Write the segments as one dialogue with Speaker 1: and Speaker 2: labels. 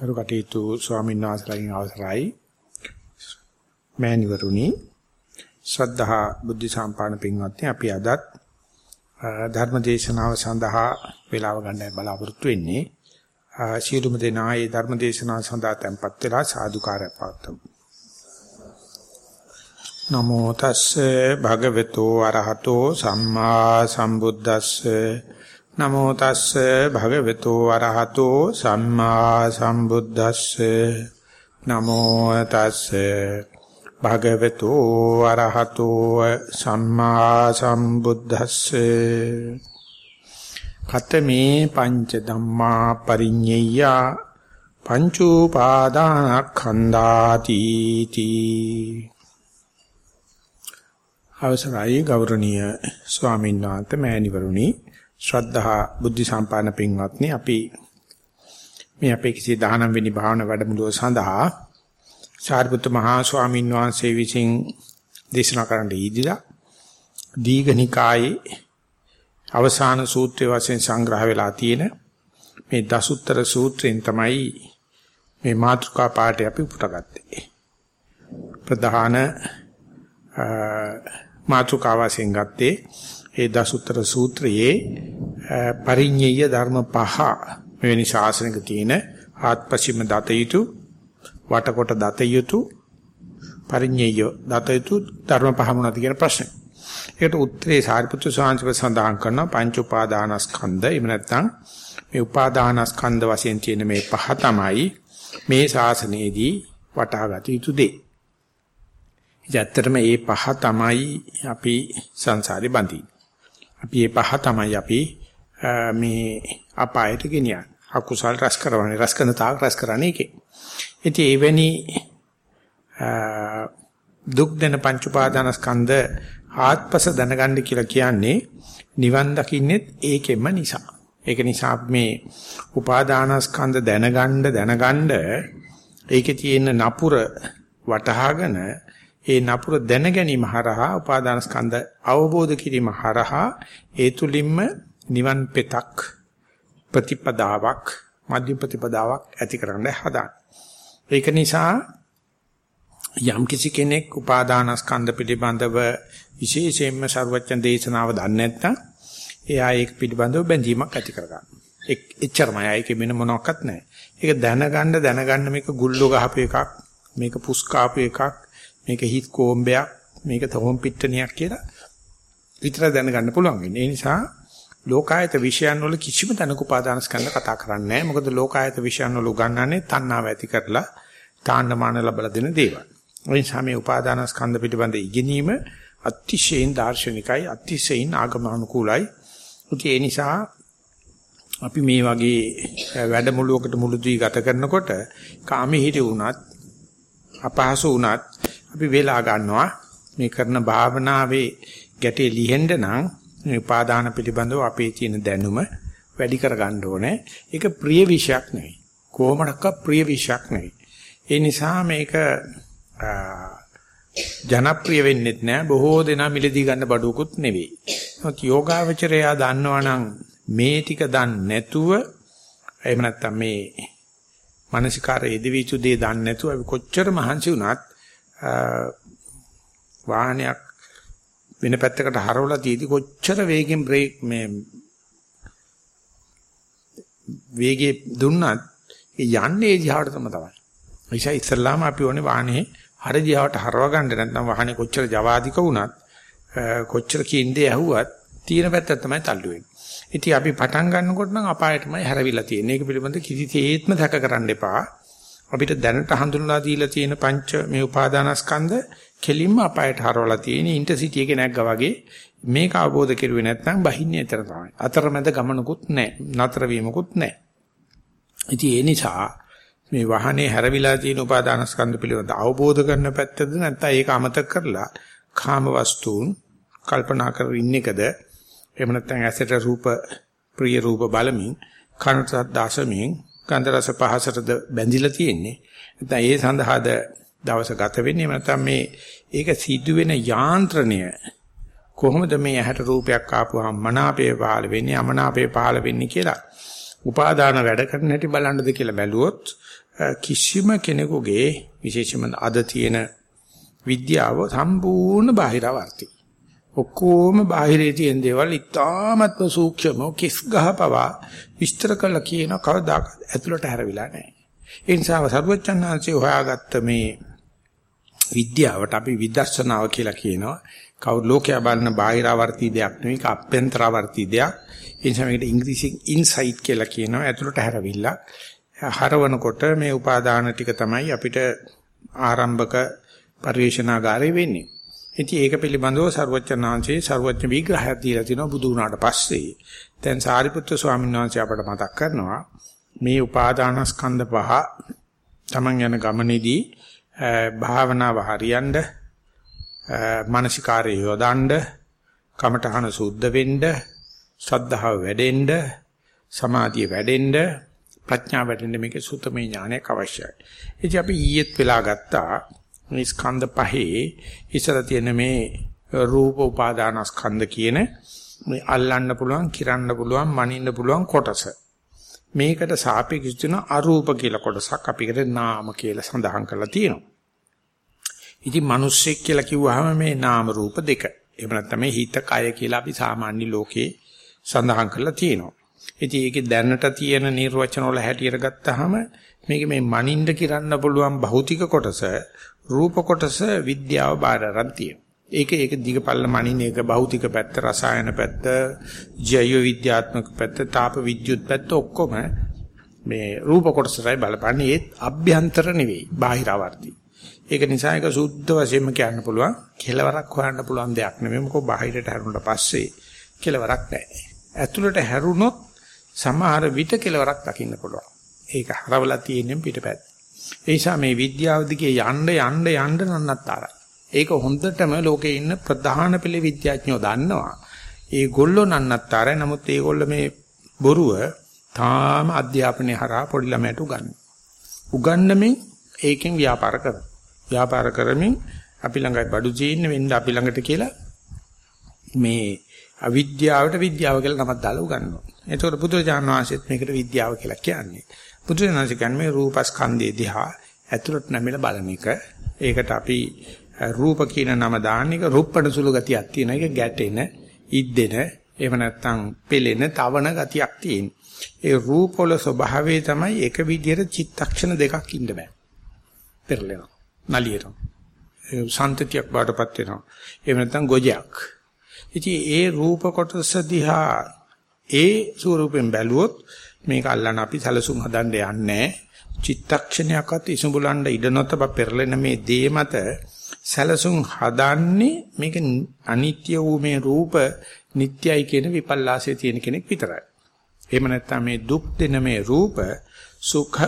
Speaker 1: කරු කටයුතු ස්වාමීන් වහන්සේලාගෙන් අවසරයි. මෑණිවරුනි ශ්‍රද්ධා බුද්ධ සම්පාදන පින්වත්නි අපි අදත් ධර්ම දේශනාව සඳහා වේලාව ගන්න බලාපොරොත්තු වෙන්නේ. සියලුම දෙනා ඒ ධර්ම දේශනාව සඳහා tempත් වෙලා සාදුකාරය පවත්වමු. නමෝ තස්සේ භගවතු අරහතෝ සම්මා සම්බුද්දස්සේ නමෝ තස්සේ භගවතු වරහතෝ සම්මා සම්බුද්දස්සේ. නමෝ තස්සේ භගවතු වරහතෝ සම්මා සම්බුද්දස්සේ. කතමේ පංච ධම්මා පරිඤ්ඤය පංච උපාදානස්කන්ධාති තී. අවසරයි ගෞරවනීය ස්වාමීන් වහන්සේ මෑණිවරුනි. ශ්‍රද්ධා බුද්ධ සම්පාදන පින්වත්නි අපි මේ අපේ කිසි 19 වෙනි භාවනා වැඩමුළුව සඳහා සාරිපුත්ත මහා ස්වාමීන් වහන්සේ විසින් දේශනා කරන්න ඊදිලා දීඝනිකායේ අවසාන සූත්‍රය වශයෙන් සංග්‍රහ වෙලා තියෙන මේ දසුත්තර සූත්‍රයෙන් තමයි මේ මාතෘකා පාඩේ අපි උපුටගත්තේ. ප්‍රධාන මාතෘකා වශයෙන් ගත්තේ ඒ දසුත්තර සූත්‍රයේ පරිඤ්ඤය ධර්ම පහ මෙවැනි ශාසනික තියෙන ආත්පසීම දත යුතු වටකොට දත යුතු පරිඤ්ඤය දත යුතු ධර්ම පහ මොනවද කියන ප්‍රශ්නේ. ඒකට උත්තරේ සාරිපුත්‍ර ස්වාමීන් සඳහන් කරන පංච උපාදානස්කන්ධ එහෙම නැත්නම් මේ උපාදානස්කන්ධ වශයෙන් තියෙන මේ පහ තමයි මේ ශාසනයේදී වටහාගත යුතු දේ. ඇත්තටම මේ පහ තමයි අපි සංසාරේ බඳින්නේ. අපි මේ පහ තමයි අපි මේ අපායට ගෙනියන්නේ. අකුසල් රැස් කරවන්නේ රැස් කරන තාක් රැස් කරන්නේ ඒකේ. ඉතින් එවැනි දුක් දෙන පංච උපාදානස්කන්ධ ආත්පස දැනගන්න කියලා කියන්නේ නිවන් දකින්නෙත් ඒකෙම නිසා. ඒක නිසා මේ උපාදානස්කන්ධ දැනගන්න දැනගන්න ඒකේ තියෙන නපුර වටහාගෙන ඒ නපුර දැන ගැනීම හරහා උපාදාන ස්කන්ධ අවබෝධ කිරීම හරහා ඒ තුලින්ම නිවන් පෙතක් ප්‍රතිපදාවක් මධ්‍ය ප්‍රතිපදාවක් ඇති කරන්න හදා. ඒක නිසා යම් කිසි කෙනෙක් උපාදාන ස්කන්ධ පිළිබඳව විශේෂයෙන්ම ਸਰවඥ දේශනාව දන්නේ නැත්නම් එයා ඒක පිළිබඳව බැඳීමක් ඇති කරගන්නවා. එච්චරමයි. ඒකේ වෙන මොනවත් නැහැ. ඒක දැනගන්න දැනගන්න මේක ගුල්ලෝ ගහපු එකක්, මේක පුස්කාපු එකක්, මේක හිත් කෝම්බයක් මේක තොම් පිට්ටනියක් කියලා විතර දැනගන්න පුළුවන් වෙන්නේ. ඒ නිසා ලෝකායත විෂයන් වල කිසිම තැනක උපාදාන ස්කන්ධ කතා කරන්නේ නැහැ. මොකද ලෝකායත විෂයන් වල උගන්වන්නේ තණ්හාව ඇති කරලා තාණ්ඩමාන ලැබලා දෙන දේවල්. ඒ නිසා මේ උපාදාන ස්කන්ධ පිළිබඳ ඉගෙනීම අතිශයින් දාර්ශනිකයි, අතිශයින් ආගමනුකූලයි. ඒ නිසා අපි මේ වගේ වැඩමුළුවකට මුළුදී ගත කරනකොට කාමෙ හිටි වුණත් අපහසු වුණත් අපි වේලා ගන්නවා මේ කරන භාවනාවේ ගැටේ ලිහෙන්න නම් මේ උපාදාන පිළිබඳව අපේ තියෙන දැනුම වැඩි කර ගන්න ඕනේ. ඒක ප්‍රිය විෂයක් නෙවෙයි. කොහොමඩක්ක ප්‍රිය විෂයක් නෙවෙයි. ඒ නිසා මේක ජනප්‍රිය වෙන්නෙත් නෑ. බොහෝ දෙනා මිලදී ගන්න බඩුවකුත් නෙවෙයි. නමුත් යෝගාවචරයා දන්නවනම් මේ ටික දන්නේ නැතුව එහෙම නැත්නම් මේ මානසිකාර එදිවිචු දේ දන්නේ නැතුව අපි කොච්චර මහන්සි වුණත් වාහනයක් වෙන පැත්තකට හරවලා තියදී කොච්චර වේගෙන් බ්‍රේක් මේ වේගය දුන්නත් යන්නේ දිහාට තම තමයි. ඒසයි ඉස්සල්ලාම අපි ඕනේ වාහනේ හරි දිහාට හරව ගන්න නැත්නම් වාහනේ කොච්චර ජවාදික වුණත් කොච්චර කින්දේ ඇහුවත් තියෙන පැත්ත තමයි තල්ලු වෙන්නේ. ඉතින් අපි පටන් ගන්නකොට නම් අපායටමයි හැරවිලා තියෙන්නේ. ඒක පිළිබඳ කිසිසේත්ම දැක කරන්න එපා. අපිට දැනට හඳුන්ලා දීලා තියෙන පංච මේ උපාදානස්කන්ධ කෙලින්ම අපායට හරවලා තියෙන ඉන්ටර්සිටි එකේ නැග්ගා වගේ මේක අවබෝධ කෙරුවේ නැත්නම් බහින්නේ එතන තමයි. අතරමැද ගමනකුත් නැහැ. නතර වීමකුත් නැහැ. ඉතින් ඒ නිසා මේ වාහනේ හැරවිලා තියෙන උපාදානස්කන්ධ පිළිබඳ අවබෝධ කරන පැත්තද නැත්නම් ඒක අමතක කරලා කාම වස්තුන් කල්පනා කර ඉන්න එකද එහෙම නැත්නම් ඇසට රූප ප්‍රිය රූප බලමින් කනට දාසමින් ගන්ධ රස පහසටද බැඳිලා තියෙන්නේ. නැත්නම් ඒ සඳහාද දවස ගත වෙන්නේ නැත්නම් මේ ඒක සිදුවෙන යාන්ත්‍රණය කොහොමද මේ ඇහැට රූපයක් ආපුවාම මනාපේ පහළ වෙන්නේ අමනාපේ පහළ වෙන්නේ කියලා උපාදාන වැඩ කරන හැටි බලන්නද කියලා බැලුවොත් කිසිම කෙනෙකුගේ විශේෂම අද තියෙන විද්‍යාව සම්පූර්ණ බාහිරවර්ති. ඔක්කොම බාහිරේ තියෙන දේවල් ඉතාමත්ම සූක්ෂම කිස් ගහපවා විස්තර කළා කියන කවදාකවත් ඇතුළට හැරවිලා නැහැ. ඒ නිසා සර්වචන්නාංශය හොයාගත්ත මේ විද්‍යාවට අපි විදර්ශනාව කියලා කියනවා. කවුරු ලෝකයා බලන බාහිරාවර්ති දෙයක් නෙවෙයි ඒක අභ්‍යන්තරාවර්ති දෙයක්. ඒ නිසා මේකට ඉංග්‍රීසියෙන් ඉන්සයිට් කියලා කියනවා. ඇතුළට හැරවිලා හරවනකොට මේ උපාදාන ටික තමයි අපිට ආරම්භක පරිවේශනාගාරේ වෙන්නේ. ඉතින් ඒක පිළිබඳව ਸਰුවචනාංශේ ਸਰුවචන විග්‍රහයක් දීලා තිනවා බුදු වුණාට පස්සේ. දැන් සාරිපුත්‍ර ස්වාමීන් වහන්සේ අපට මතක් කරනවා මේ උපාදානස්කන්ධ පහ Taman යන ගමනේදී භාවනාව හරියන්න මානසිකාරය යොදන්න කමඨහන සුද්ධ වෙන්න ශ්‍රද්ධාව වැඩෙන්න සමාධිය වැඩෙන්න ප්‍රඥාව වැඩෙන්න මේකේ සුතමේ ඥානයක් අවශ්‍යයි. ඉතින් අපි ඊයේත් වෙලා ගත්තා ස්කන්ධ පහේ ඉස්සර තියෙන මේ රූප උපාදානස්කන්ධ කියන මේ අල්ලන්න පුළුවන්, කිරන්න පුළුවන්, මනින්න පුළුවන් කොටස. මේකට සාපේක්ෂව තියෙන අරූප කියලා කොටසක් අපිකට නාම කියලා සඳහන් කරලා තියෙනවා. ඉතින් මිනිස්සෙක් කියලා කිව්වහම මේ නාම රූප දෙක. එහෙම නැත්නම් මේ හිත කය කියලා අපි සාමාන්‍ය ලෝකේ සඳහන් කරලා තියෙනවා. ඉතින් ඒකේ දැනට තියෙන නිර්වචන වල හැටියට ගත්තාම මේක මේ මනින්ද කිරන්න පුළුවන් භෞතික කොටස රූප කොටස විද්‍යාව බාරරන් තියෙනවා. ඒක ඒක දිගපල්ල මනින්න ඒක භෞතික පැත්ත, රසායන පැත්ත, ජෛව විද්‍යාත්මක පැත්ත, තාප විද්‍යුත් පැත්ත ඔක්කොම මේ රූප කොටසයි බලපන්නේ ඒත් අභ්‍යන්තර නෙවෙයි, බාහිරවර්ති. ඒක නිසා ඒක සුද්ධ වශයෙන්ම කියන්න පුළුවන් කෙලවරක් හොයන්න පුළුවන් දෙයක් නෙමෙයි මොකෝ බාහිරට හැරුණට පස්සේ කෙලවරක් නැහැ. ඇතුළට හැරුණොත් සමහර විට කෙලවරක් දකින්න පුළුවන්. ඒක හරවලා තියෙන්නේ පිටපැත්ත. ඒ නිසා මේ විද්‍යාව දිගේ යන්න යන්න යන්න නන්නතරයි. ඒක හොඳටම ලෝකේ ඉන්න ප්‍රධාන පෙළ විද්‍යාඥයෝ දන්නවා. ඒ ගොල්ලෝ නන්නතරයි. නමුත් ඒගොල්ල මේ බොරුව තාම අධ්‍යාපනයේ හරහා පොඩි ළමයට උගන්වනවා. උගන්නමින් ඒකෙන් ව්‍යාපාර කරනවා. ව්‍යාපාර කරමින් අපි ළඟයි බඩු චීන්න වෙන්න අපි ළඟට කියලා මේ අවිද්‍යාවට විද්‍යාව කියලා නමක් දාලා උගන්වනවා. එතකොට බුදුරජාණන් වහන්සේත් මේකට විද්‍යාව කියලා කියන්නේ. බුදුරජාණන් කියන්නේ මේ රූපස්කන්ධය දිහා ඇතුළට නැමිලා බලන එක. ඒකට අපි රූප කියන නම දාන්න එක රුප්පණ සුළු ගතියක් තියෙන එක ගැටෙන, ඉද්දෙන, එහෙම නැත්නම් පෙලෙන, තවන ගතියක් තියෙන. ඒ රූප වල ස්වභාවය තමයි එක විදිහට චිත්තක්ෂණ දෙකක් ඉන්න බෑ. පෙරලෙනවා. නලියනවා. සන්තතියක් බාටපත් වෙනවා. එහෙම නැත්නම් ගොජයක්. ඉතින් ඒ රූප කොටස දිහා ඒ ස්වරූපෙන් බැලුවොත් මේක අල්ලන්න අපි සැලසුම් හදන්න යන්නේ චිත්තක්ෂණයක්වත් ඉසුඹලන්න ඉඩ නොතබ පෙරලෙන මේ දේ මත සැලසුම් හදන්නේ මේක අනිත්‍ය වූ මේ රූප නිට්ටයයි කියන විපල්ලාසයේ තියෙන කෙනෙක් විතරයි. එහෙම නැත්නම් මේ දුක් දෙන මේ රූප සුඛ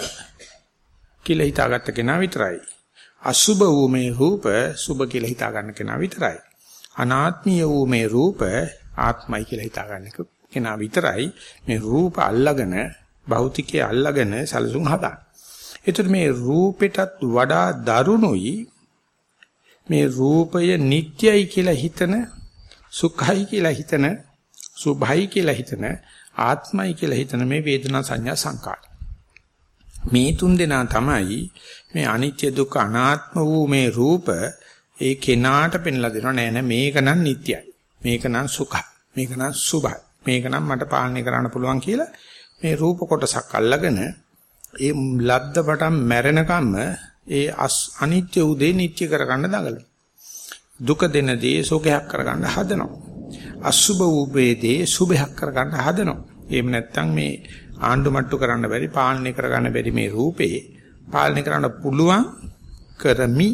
Speaker 1: කියලා හිතාගත්ත කෙනා විතරයි. අසුභ වූ මේ රූප සුභ කියලා හිතා ගන්න කෙනා විතරයි. අනාත්මීය වූ මේ රූප ආත්මයි කියලා හිතා ගන්න කෙනා විතරයි මේ රූප අල්ලගෙන භෞතිකයේ අල්ලගෙන සැලසුම් හදා. ඒතර මේ රූපෙටත් වඩා දරුණුයි මේ රූපය නිට්ටයයි කියලා හිතන සුඛයි කියලා හිතන සුභයි කියලා හිතන ආත්මයි කියලා හිතන මේ වේදනා සංඥා සංකාර. මේ තුන් දෙනා තමයි මේ අනිත්‍ය දුක්ඛ අනාත්ම වූ මේ රූප ඒ කෙනාට පෙන්ලා දෙනවා නෑ නෑ මේක නම් නිට්ටයයි. මේක නම් සුඛයි. මේක නම් සුභයි. මේක නම් මට පාලනය කරන්න පුළුවන් කියලා මේ රූප කොටසක් අල්ලගෙන ඒ ලද්ද පටන් මැරෙනකම්ම ඒ අනිත්‍ය උදේ නිට්ටය කරගන්න දඟලන. දුක දෙන දේ සුඛයක් කරගන්න හදනවා. අසුභ උපේදී සුභයක් කරගන්න හදනවා. එහෙම නැත්නම් මේ ආණ්ඩු මට්ටු කරන්න බැරි පාලනය කරගන්න බැරි මේ රූපේ පාලනය කරන්න පුළුවන් කරමි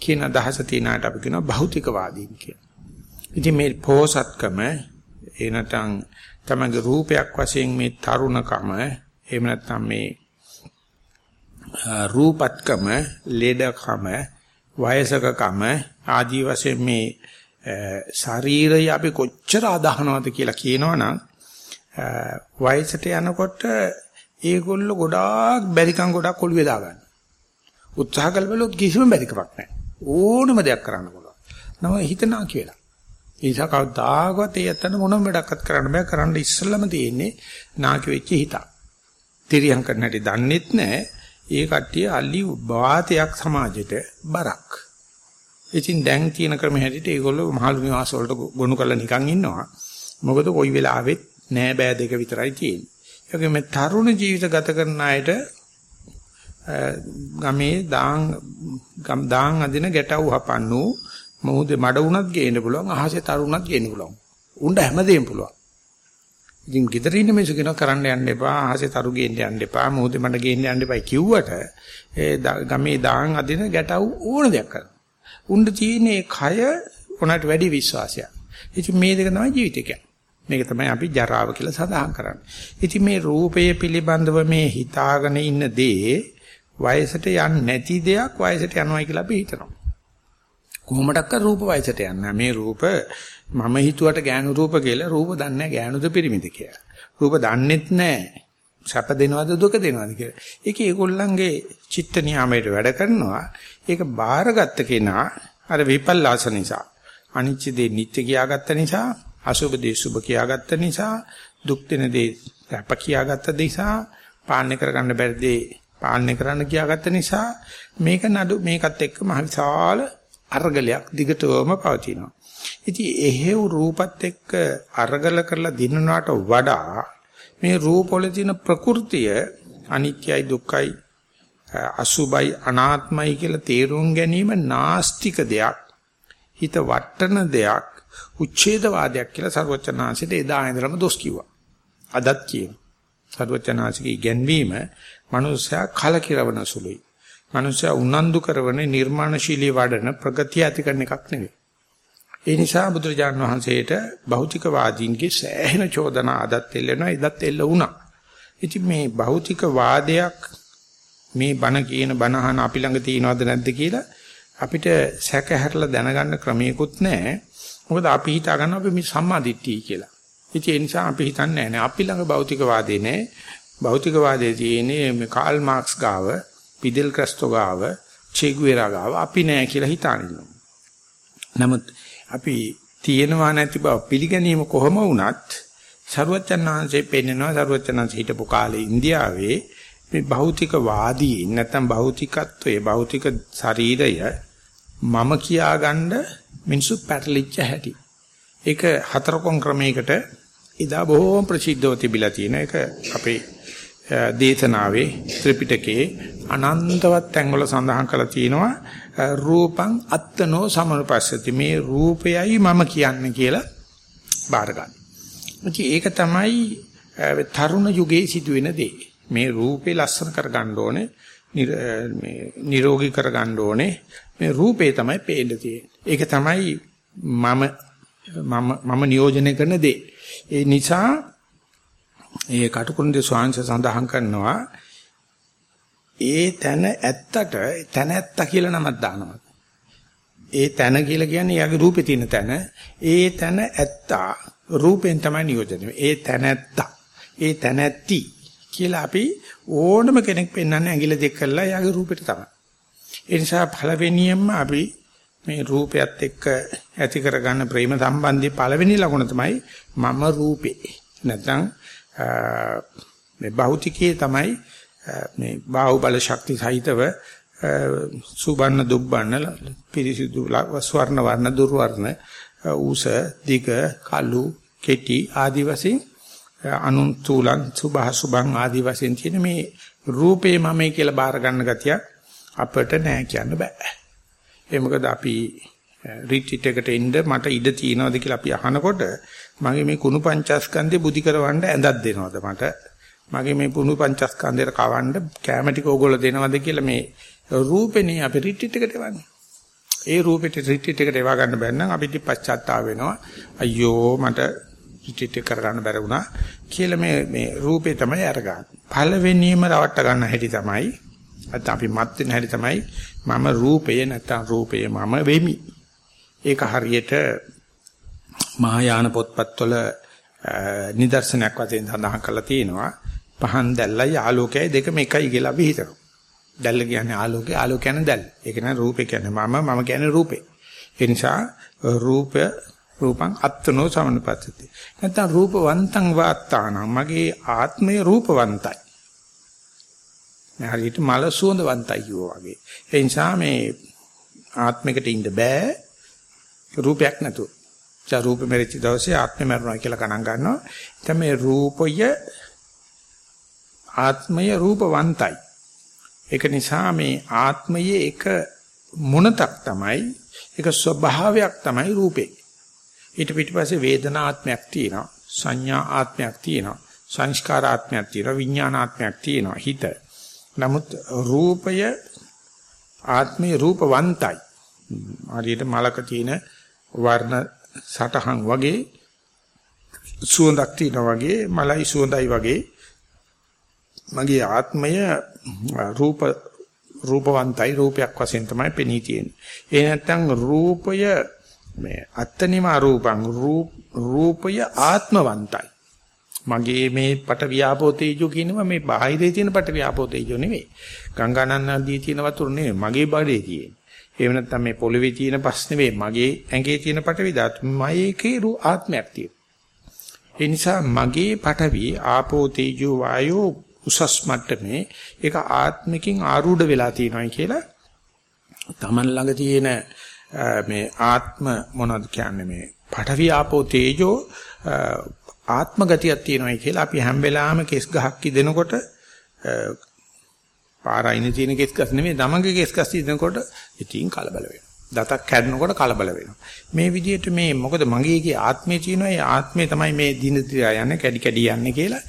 Speaker 1: කියන අදහස තියනාට අපි කියනවා භෞතිකවාදීන් කියලා. ඉතින් මේ පෝසත්කම ඒ නැත්නම් තමගේ රූපයක් වශයෙන් මේ තරුණකම එහෙම නැත්නම් මේ රූපත්කම ලෙඩකම වයසකකම ආදී වශයෙන් මේ ශරීරය අපි කොච්චර අදහනවද කියලා කියනවනම් වයසට යනකොට ඒගොල්ලෝ ගොඩාක් බැරිකම් ගොඩක් ඔළුවේ දාගන්න. උත්සාහ කළබලොත් කිසිම බැරිකමක් නැහැ. ඕනම දෙයක් කරන්න පුළුවන්. නම හිතනා කියලා. ඒ නිසා කවදාකවත් ඒ යත්තන මොනම වැඩක්වත් කරන්න බෑ. කරන්න ඉස්සෙල්ලම තියෙන්නේ නාකි වෙච්ච හිත. තිරියම් කරන්න හැටි දන්නෙත් නැහැ. ඒ කට්ටිය අලි වාතයක් සමාජෙට බරක්. ඉතින් දැන් තියෙන ක්‍රම හැටියට ඒගොල්ලෝ මහලු නිවාස වලට ගොනු කරලා නිකන් ඉන්නවා. මොකද කොයි වෙලාවෙත් නෑ බෑ දෙක විතරයි තියෙන්නේ. ඒකෙ මේ තරුණ ජීවිත ගත කරන අයට ගමේ දාන් ගම් දාන් අදින ගැටව් හපන්නු මොහොතේ මඩ වුණත් ගේන්න පුළුවන් අහසේ තරුණත් ගේන්න පුළුවන්. උණ්ඩ හැමදේම පුළුවන්. ඉතින් ගෙදර ඉන්න මිනිස්සු කෙනා කරන්න යන්න එපා අහසේ තරු ගේන්න යන්න එපා මොහොතේ මඩ ගේන්න යන්න එපා කිව්වට ඒ ගමේ දාන් අදින ගැටව් ඕන දෙයක් කරනවා. උණ්ඩ තියෙන ඒ කය උනට වැඩි විශ්වාසයක්. ඉතින් මේ දෙක තමයි ජීවිතය කියන්නේ. මේක තමයි අපි ජරාව කියලා සඳහන් කරන්නේ. ඉතින් මේ රූපය පිළිබඳව මේ හිතාගෙන ඉන්න දේ වයසට යන්නේ නැති දෙයක් වයසට යනවා කියලා අපි හිතනවා. කොහොමඩක්ක රූප වයසට යන්නේ මේ රූප මම හිතුවට ගෑනු රූප කියලා රූප දන්නේ ගෑනුද පිරිමිද කියලා. රූප දන්නෙත් නැහැ. සැප දෙනවද දුක දෙනවද කියලා. ඒක ඒගොල්ලන්ගේ චිත්ත නියාමයට වැඩ කරනවා. ඒක බාරගත්ත කෙනා අර විපල්ලාස නිසා අනිච්ච දේ නිත්‍ය කියාගත්ත නිසා අසුබ දේ සුබ කියාගත්ත නිසා දුක් දෙන දේ සැප කියාගත්ත නිසා පාලනය කරගන්න බැරි දේ පාලනය කරන්න කියාගත්ත නිසා මේක නඩු මේකත් එක්ක මහ විශාල අර්ගලයක් දිගටම පවතිනවා. ඉතින් එහෙව් රූපත් එක්ක අර්ගල කරලා දිනනවට වඩා මේ රූපවල තියෙන ප්‍රകൃතිය අනිත්‍යයි දුක්ඛයි අසුබයි අනාත්මයි කියලා තේරුම් ගැනීම නාස්තික දෙයක් හිත වටන දෙයක් උච්ඡේදවාදයක් කියලා සර්වචනාංශයට එදා ඉඳලම දොස් කිව්වා. අදත් කියන. සර්වචනාංශිකේ ඉගැන්වීම මනුස්සයා කලකිරවන සුළුයි. මනුස්සයා උනන්දු කරවන නිර්මාණශීලී වඩන ප්‍රගතිය ඇති කරන එකක් නෙවෙයි. ඒ නිසා බුදුරජාන් වහන්සේට භෞතිකවාදීන්ගේ සෑහෙන චෝදනා අදත් එල්ලෙනවා එදත් එල්ල වුණා. ඉතින් මේ භෞතික වාදයක් මේ බණ කියන බණහන අපි ළඟ තියනවද නැද්ද කියලා අපිට සැක හැරලා දැනගන්න ක්‍රමයකුත් නැහැ. මොකද අපි හිතා ගන්න අපි මේ සම්මාදිට්ඨිය කියලා. ඉතින් ඒ නිසා අපි හිතන්නේ නැහැ අපි ළඟ භෞතිකවාදී නැහැ. භෞතිකවාදයේ තියෙන්නේ මේ කාල් මාක්ස් ගාව, පිදෙල් ක්‍රස්ටෝ ගාව, චේගුවෙරා ගාව අපි නැහැ කියලා හිතානිනවා. නමුත් අපි තියෙනවා නැති බව පිළිගැනීම කොහොම වුණත් සරුවචනාංශේ පෙන්නනවා සරුවචනාංශ හිටපු කාලේ ඉන්දියාවේ මේ භෞතිකවාදී නැත්නම් භෞතිකත්වයේ භෞතික ශරීරය මම කියාගන්න මිනිසු පැටලිච්ච හැටි. ඒක හතරකොන් ක්‍රමයකට ඉදා බොහෝම ප්‍රසිද්ධව තිබිලා තියෙන එක අපේ දේශනාවේ ත්‍රිපිටකයේ අනන්තවත් තැන්වල සඳහන් කරලා තියෙනවා රූපං අත්තනෝ සමනුපස්සති මේ රූපයයි මම කියන්නේ කියලා බාර ගන්න. ඒක තමයි තරුණ යුගයේ සිදුවෙන දේ. මේ රූපේ ලස්සන කරගන්න ඕනේ මේ නිරෝගී කරගන්න ඕනේ මේ රූපේ තමයි පේන්න තියෙන්නේ. ඒක තමයි මම මම මම නියෝජනය කරන දේ. ඒ නිසා ඒ කටුකුරුන්දේ ස්වාංශ සඳහන් කරනවා ඒ තන ඇත්තට තන ඇත්ත කියලා නමක් දානවා. ඒ තන කියලා කියන්නේ යාගේ රූපේ තියෙන තන. ඒ තන ඇත්තා රූපෙන් තමයි නියෝජනය. ඒ තන ඇත්තා. ඒ තන ඇත්ති කියලා අපි ඕනම කෙනෙක් පෙන්වන්නේ ඇඟිලි දෙක කරලා යාගේ රූපෙට තමයි. ඒ නිසා පළවෙනියෙන්ම අපි මේ රූපයත් එක්ක ඇති කරගන්න ප්‍රේම සම්බන්ධයේ පළවෙනි ලකුණ තමයි මම රූපේ. නැත්නම් මේ භෞතිකයේ තමයි මේ බාහුබල ශක්ති සහිතව සුබන්න දුබ්බන්න පිරිසිදු ස්වර්ණ වර්ණ දුර්වර්ණ ඌස දිග කළු කෙටි ආදි වශයෙන් අනුන් තුලන් සුභ සුභං ආදි වශයෙන් තියෙන මේ රූපේ මමයි කියලා බාර ගන්න ගතිය අපිට නෑ කියන්න බෑ. ඒ මොකද අපි රිට්‍රීට් එකට එන්න මට ඉඩ තියනවාද කියලා අපි අහනකොට මගේ මේ කුණු පංචස්කන්ධය බුද්ධි කරවන්න ඇඳක් දෙනවද මට මගේ මේ පුණු පංචස්කන්ධයට කවන්න කැම ටික ඕගොල්ලෝ දෙනවද කියලා මේ රූපෙනේ අපි රිට්‍රීට් එකට එවන්නේ. ඒ රූපෙට රිට්‍රීට් එකට එවා ගන්න බැන්නම් අපිට පශ්චාත්තාප වෙනවා. අයියෝ මට රිට්‍රීට් එක කරගන්න බැරි වුණා කියලා මේ මේ රූපේ තමයි අරගන්නේ. පළවෙනියම රවට්ට ගන්න හැටි තමයි අත් අපි මත් වෙන හැටි තමයි මම රූපය නැත්තම් රූපය මම වෙමි. ඒක හරියට මහායාන පොත්පත්වල නිදර්ශනයක් වශයෙන් සඳහන් කරලා තියෙනවා. පහන් දැල්ලයි ආලෝකයයි දෙකම එකයි කියලා අපි හිතනවා. දැල්ල කියන්නේ ආලෝකය, ආලෝක කියන්නේ දැල්ල. ඒක නේ රූපේ කියන්නේ මම, මම කියන්නේ රූපේ. ඒ නිසා රූප රූපං අත්නෝ සමනුපස්සති. නැත්නම් රූපවන්තං වාත්තානං මගේ ආත්මය රූපවන්තයි. මේ හරියට මල සුවඳවන්තයි කියෝ වගේ. ඒ නිසා මේ ආත්මිකට ඉන්න බෑ රූපයක් නැතුව. ඒ රූපෙ මෙරිච්ච දවසේ ආත්මෙ මරනවා කියලා ගණන් ගන්නවා. එතන මේ රූපය ආත්මය රූපවන්තයි. ඒක නිසා මේ ආත්මයේ එක මොනතක් තමයි ඒක ස්වභාවයක් තමයි රූපේ. ඊට පිටිපස්සේ වේදනා ආත්මයක් තියෙනවා. සංඥා ආත්මයක් තියෙනවා. සංස්කාර ආත්මයක් තියෙනවා. විඥාන ආත්මයක් තියෙනවා. හිත. නමුත් රූපය ආත්මේ රූපවන්තයි. හරියට මලක තියෙන වර්ණ සටහන් වගේ සුවඳක් තියෙනවා වගේ මලයි සුවඳයි වගේ මගේ ආත්මය රූප රූපවන්තයි රූපයක් වශයෙන් තමයි පෙනී තියෙන්නේ. ඒ නැත්තම් රූපය මේ අත්තනිමා රූපං රූපය ආත්මවන්තයි. මගේ මේ පට ව්‍යාපෝ තේජෝ කියනවා මේ බාහිරේ තියෙන පට ව්‍යාපෝ තේජෝ නෙවෙයි. ගංගානන්නාදී තියෙන වතුර නෙවෙයි මගේ බඩේ තියෙන. එහෙම නැත්නම් මේ පොළවේ තියෙන පස් නෙවෙයි මගේ ඇඟේ තියෙන පටවි ධාතු මයේකේ රු ආත්මයක් තියෙනවා. ඒ නිසා මගේ පටවි ආපෝ තේජෝ වායෝ උසස් මට්ටමේ ඒක ආත්මිකින් ආරූඪ වෙලා තියෙනවා කියලා Taman ළඟ තියෙන මේ ආත්ම මොනවද කියන්නේ මේ පඨවි ආපෝ තේජෝ ආත්ම ගතියක් තියෙනවා කියලා අපි හැම වෙලාවෙම කෙස් ගහක් ඉදෙනකොට පාරයිනේ තියෙන කෙස් ගස් නෙමෙයි තමන්ගේ කෙස් ගස් ඉදෙනකොට ඉතින් කලබල වෙනවා. දතක් කැඩනකොට කලබල වෙනවා. මේ විදිහට මේ මොකද මගේගේ ආත්මය තියෙනවා ඒ ආත්මය තමයි මේ දින දින යන්නේ කැඩි කැඩි යන්නේ කියලා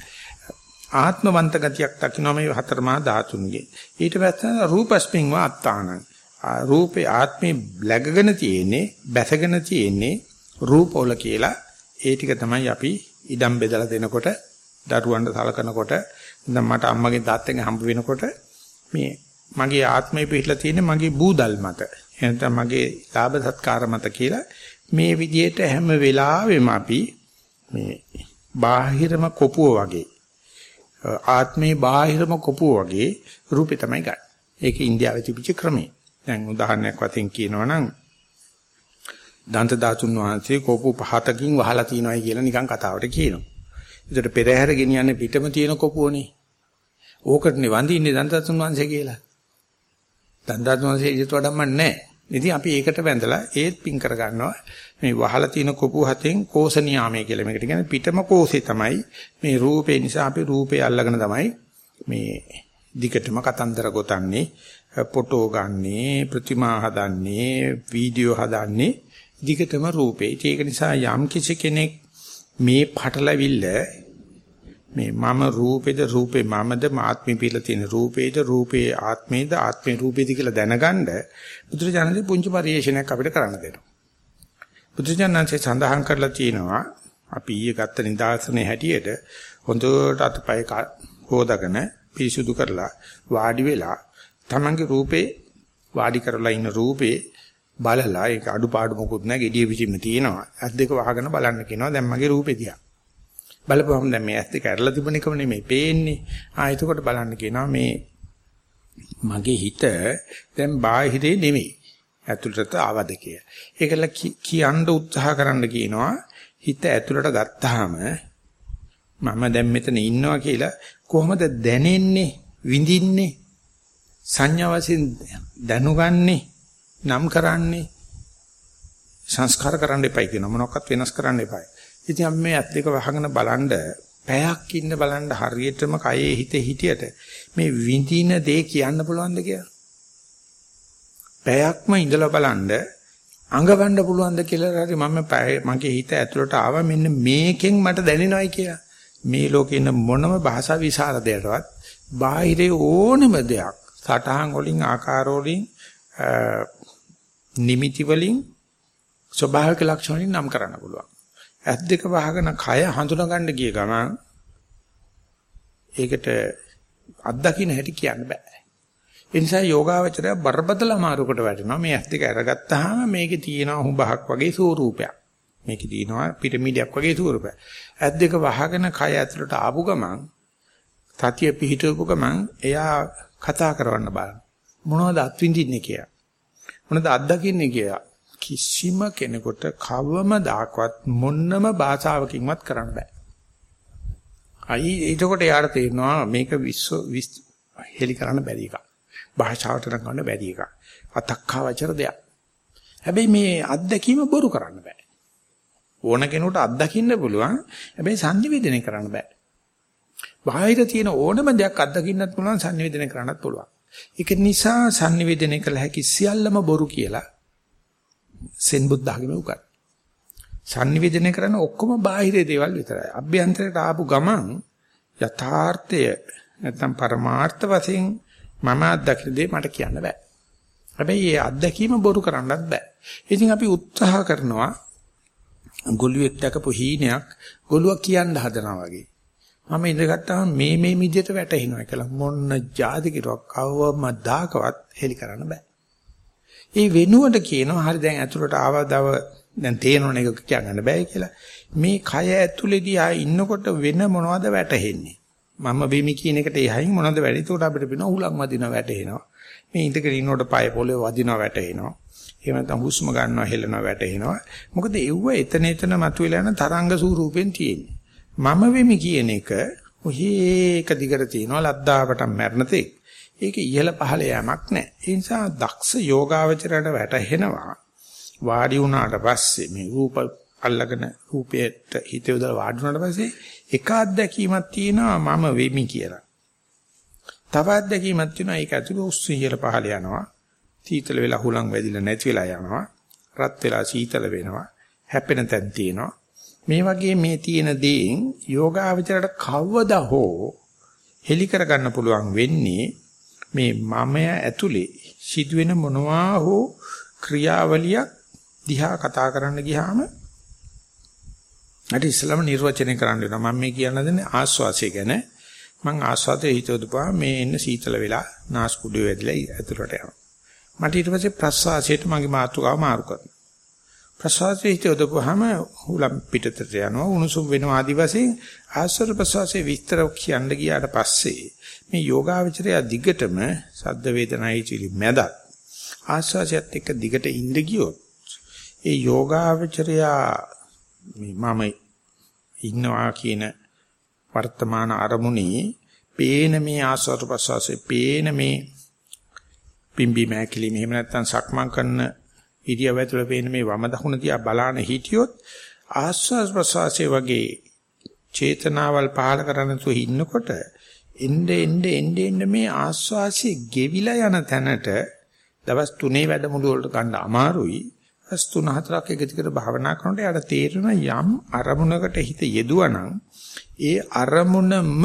Speaker 1: ආත්මවන්ත ගතියක් දකින්න මේ හතරමා ධාතුන්ගේ. ඊට පස්සේ රූපස්මින් වා අත්තානං. රූපේ ආත්මේ läගගෙන තියෙන්නේ, බැසගෙන තියෙන්නේ රූපවල කියලා. ඒ ටික තමයි අපි ඉඩම් බෙදලා දෙනකොට, දරුවන්ට සලකනකොට, දැන් මට අම්මගේ තාත්තගෙන් හම්බ වෙනකොට මේ මගේ ආත්මය පිටලා තියෙන්නේ මගේ බූදල් මත. එහෙනම් මගේ ලාභ සත්කාර මත කියලා මේ විදිහට හැම වෙලාවෙම අපි මේ බාහිරම කොපුව වගේ ආත්මේ බාහිරම කොපුව වගේ රූපේ තමයි ගන්න. ඒක ඉන්දියාවේ තිබිච්ච ක්‍රමය. දැන් උදාහරණයක් වශයෙන් කියනවා නම් දන්ත දාතුන් වහන්සේ කෝපු පහතකින් වහලා තිනවයි කියලා නිකන් කතාවට කියනවා. ඒකට පෙරහැර ගෙනියන්නේ පිටම තියෙන කොපුවනේ. ඕකටනේ වඳින්නේ දන්ත දාතුන් වහන්සේ කියලා. දන්ත දාතුන් වහන්සේ ඊට වඩම්මන්නේ නැහැ. ඉතින් අපි ඒකට වැඳලා ඒත් පින් කර ගන්නවා. මේ වහලා තියෙන කොපු හතෙන් කෝෂ නියාමයේ කියලා මේකට කියන්නේ පිටම කෝෂේ තමයි මේ රූපේ නිසා අපි රූපේ අල්ලගෙන තමයි මේ දිගටම කතන්දර ගොතන්නේ ෆොටෝ ගන්නේ ප්‍රතිමා හදන්නේ වීඩියෝ හදන්නේ දිගටම රූපේ. ඒක නිසා යම් කිසි කෙනෙක් මේ පටලවිල්ල මේ මම රූපේද රූපේ මමද ආත්මේ පිළ තියෙන රූපේද රූපේ ආත්මේද ආත්මේ රූපේද කියලා දැනගන්න බුදුරජාණන්සේ පුංචි පරිශ්‍රණයක් අපිට කරන්න දෙනවා. බුදුජානන්සේ සඳහන් කරලා තියෙනවා අපි ඊයේ ගත්ත නිදාසනේ හැටියට හොඳට අතපය හොදාගෙන පිරිසුදු කරලා වාඩි වෙලා තමන්ගේ රූපේ වාඩි කරලා ඉන්න රූපේ බලලා ඒක අඩුපාඩු මොකුත් නැහැ gediya පිටින්ම තියෙනවා ඇස් දෙක වහගෙන බලන්න කියනවා දැන් මගේ රූපේ දිහා බලපුවම දැන් මේ ඇස් දෙක ඇරලා තිබුණ එකම නෙමෙයි පේන්නේ ආ එතකොට බලන්න කියනවා මේ මගේ හිත දැන් බාහිරේ නෙමෙයි ඇතුළට ආවද කිය. ඒකල කියන්න උත්සාහ කරන්න කියනවා හිත ඇතුළට ගත්තාම මම දැන් මෙතන ඉන්නවා කියලා කොහොමද දැනෙන්නේ විඳින්නේ සංඥා වශයෙන් දැනුගන්නේ නම් කරන්නේ සංස්කාර කරන්න එපයි කියන මොනක්වත් වෙනස් කරන්න එපයි. ඉතින් අපි මේ ඇත් දෙක වහගෙන බලනද පැයක් ඉන්න බලන්න හරියටම කයේ හිතේ හිටියට මේ විඳින දේ කියන්න පුළුවන්ද කියලා? පැයක්ම ඉඳලා බලන්න අඟවන්න පුළුවන්ද කියලා හරි මම මගේ හිත ඇතුළට ආවා මෙන්න මේකෙන් මට දැනෙනවයි කියලා. මේ ලෝකේ ඉන්න මොනම භාෂා විසරදයටවත් බාහිරේ ඕනම දෙයක් සටහන් වලින් ආකාර වලින් නිමිති වලින් ස්වභාවික ලක්ෂණ වලින් නම් කරන්න පුළුවන්. ඇස් දෙක වහගෙන කය හඳුනා ගන්න ගිය ගමන් ඒකට අත්දකින්න හැටි කියන්න බෑ. ඒ නිසා යෝගාවචරය බරපතල අමාරුකට වැටෙනවා. මේ ඇස් දෙක අරගත්තාම මේකේ තියෙනවා හුඹහක් වගේ ස්වරූපයක්. මේකේ තියෙනවා පිරමීඩයක් වගේ ස්වරූපයක්. ඇස් දෙක වහගෙන කය ඇතුළට ආපු ගමන් සතිය පිහිටවපු ගමන් එයා කතා කරවන්න බලන. මොනවද අත්විඳින්නේ කියලා. මොනවද අත්දකින්නේ කියලා. කිසිම කෙනෙකුට කවම දාකවත් මොන්නම භාෂාවකින්වත් කරන්න බෑ. අයි එතකොට යාට තේරෙනවා මේක විශ්ව හෙලි කරන්න බැරි එකක්. භාෂාවට නගන්න බැරි එකක්. අතක්කවචර දෙයක්. හැබැයි මේ අත්දැකීම බොරු කරන්න බෑ. ඕන කෙනෙකුට අත්දකින්න පුළුවන්. හැබැයි sannivedana කරන්න බෑ. බාහිර තියෙන ඕනම දෙයක් අත්දකින්නත් පුළුවන් sannivedana කරන්නත් පුළුවන්. ඒක නිසා sannivedana කළ හැකි සියල්ලම බොරු කියලා සෙන් බුද්ධ ආගමේ උගත්. sannivedana කරන ඔක්කොම බාහිර දේවල් විතරයි. අභ්‍යන්තරයට ආපු ගමන් යථාර්ථය නැත්නම් පරමාර්ථ වශයෙන් මම අත්දකින දේ මට කියන්න බෑ. හැබැයි ඒ අත්දැකීම බොරු කරන්නත් බෑ. ඉතින් අපි උත්සාහ කරනවා ගොළුෙක් දැකපු හීනයක් ගොළුවා කියන්න හදනවා වගේ. මම ඉඳගත්තාම මේ මේ මිදියට වැටෙනවා කියලා මොන්න જાති කිරුවක් කවවම දාකවත් හෙලි කරන්න බෑ. ඒ වෙනුවට කියනවා හරි දැන් ඇතුළට ආවදව දැන් තේනවනේ ඒක කියන්න බෑ කියලා. මේ කය ඇතුළේදී ආ ඉන්නකොට වෙන මොනවද වැටෙන්නේ? මම වෙමි කියන එකට එහයින් මොනවද වැඩි? ඒකට අපිට පේනවා උලන් වදිනවා වැටෙනවා. මේ ඉඳගෙන ඉන්නකොට පය පොළවේ වදිනවා වැටෙනවා. එහෙම නැත්නම් හුස්ම ගන්නවා හෙලනවා වැටෙනවා. මොකද එව්ව එතන එතන මතුවලා යන තරංග ස්වරූපෙන් තියෙන්නේ. මම වෙමි කියන එක ඔහේ එක දිගට තියෙනවා ලද්දාවට මැරෙන තෙක්. ඒක ඉහළ පහළ යamak නැහැ. ඒ නිසා දක්ෂ යෝගාවචරයට වැටහෙනවා. වාඩි වුණාට පස්සේ මේ රූප අල්ලගෙන රූපයට හිත යොදලා වාඩි වුණාට පස්සේ එක අත්දැකීමක් තියෙනවා මම වෙමි කියලා. තව අත්දැකීමක් තියෙනවා ඒක ඇතුළේ උස්සු ඉහළ පහළ යනවා. සීතල වෙලා හුලං වැදිලා නැති වෙලා යනවා. රත් වෙලා සීතල වෙනවා. හැපෙන තැන් තියෙනවා. මේ වගේ මේ තියෙන දේෙන් යෝගාවචරයට කවදා හෝ හෙලි කරගන්න පුළුවන් වෙන්නේ මේ මමය ඇතුලේ සිදුවෙන මොනවා හෝ ක්‍රියාවලියක් දිහා කතා කරන්න ගියාම අට ඉස්සලම නිර්වචනය කරන්න වෙනවා. මම මේ කියන්න දෙන්නේ ආස්වාසය ගැන. මම ආස්වාදයේ හිතවදුපා මේ එන්න සීතල වෙලා නාස්පුඩුවේ වැදිලා ඇතුළට යනවා. මට ඊට පස්සේ ප්‍රස්වාසයට මගේ මාතෘකාව මාරු කරනවා. ප්‍රසවාසයේ හිත යොදපුවාම හුලම් පිටතට යනවා. උණුසුම් වෙනවා. ආදි වශයෙන් ආස්වාද ප්‍රසවාසයේ විස්තර කියන්න ගියාට පස්සේ මේ යෝගාවචරය දිගටම සද්ද වේදනයි චිලි මැදත් ආස්වාසයත් එක්ක දිගට ඉඳ ගියොත් ඒ යෝගාවචරය මම ඉන්නවා කියන වර්තමාන අරමුණේ පේන මේ ආස්වාද ප්‍රසවාසයේ පේන මේ පිම්බි මෑකිලි මෙහෙම නැත්තම් සක්මන් කරන ඉරියව් ඇතුළේ පේන මේ වම දකුණ තියා බලාන හිටියොත් ආස්වාස් ප්‍රසවාසයේ වගේ චේතනාවල් පහල කරන තු ඉන්නකොට එnde ende ende ende මේ ආස්වාසිය ගෙවිලා යන තැනට දවස් 3 වැඩමුළු වලට ගන්න අමාරුයි. දවස් 3 4ක් එක දිගට භාවනා කරනකොට යාට තේරෙන යම් අරමුණකට හිත යෙදුවනම් ඒ අරමුණම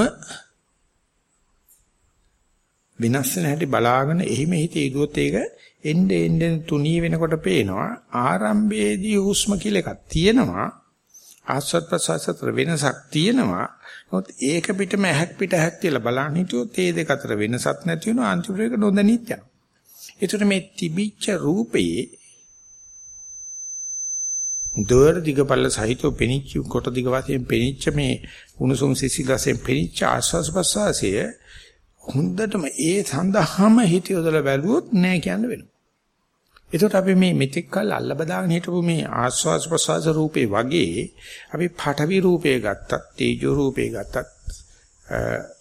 Speaker 1: විනාශ වෙන හැටි බලාගෙන එහිම හිත යෙදුවොත් ඒක එnde ende තුනී වෙනකොට පේනවා. ආරම්භයේදී හුස්ම කියලා එකක් තියෙනවා. ආස්වාද ප්‍රසආසතර වෙනසක් තියෙනවා. නමුත් ඒක පිටම ඇහක් පිට ඇහක් කියලා බලන්න හිටියොත් ඒ දෙක අතර වෙනසක් නැති වෙනවා අන්තිමට ඒක නොදැනීත් යනවා ඒතර මේ තිබිච්ච රූපයේ දොර දිගපල්ල සහිතව පෙනිච්ච කොට දිග වශයෙන් පෙනිච්ච මේ උණුසුම් සිසිල් වශයෙන් පෙනිච්ච ආස්වාද ප්‍රසආසය හොඳටම ඒ සඳහාම හිත යොදලා බැලුවොත් නෑ කියන්න වෙනවා. එතකොට අපි මේ මෙතෙක් කල් අල්ල බදාගෙන හිටපු මේ ආස්වාස් ප්‍රසවාස රූපේ වගේ අපි පඨවි රූපේ ගත්තත් තේජෝ රූපේ ගත්තත්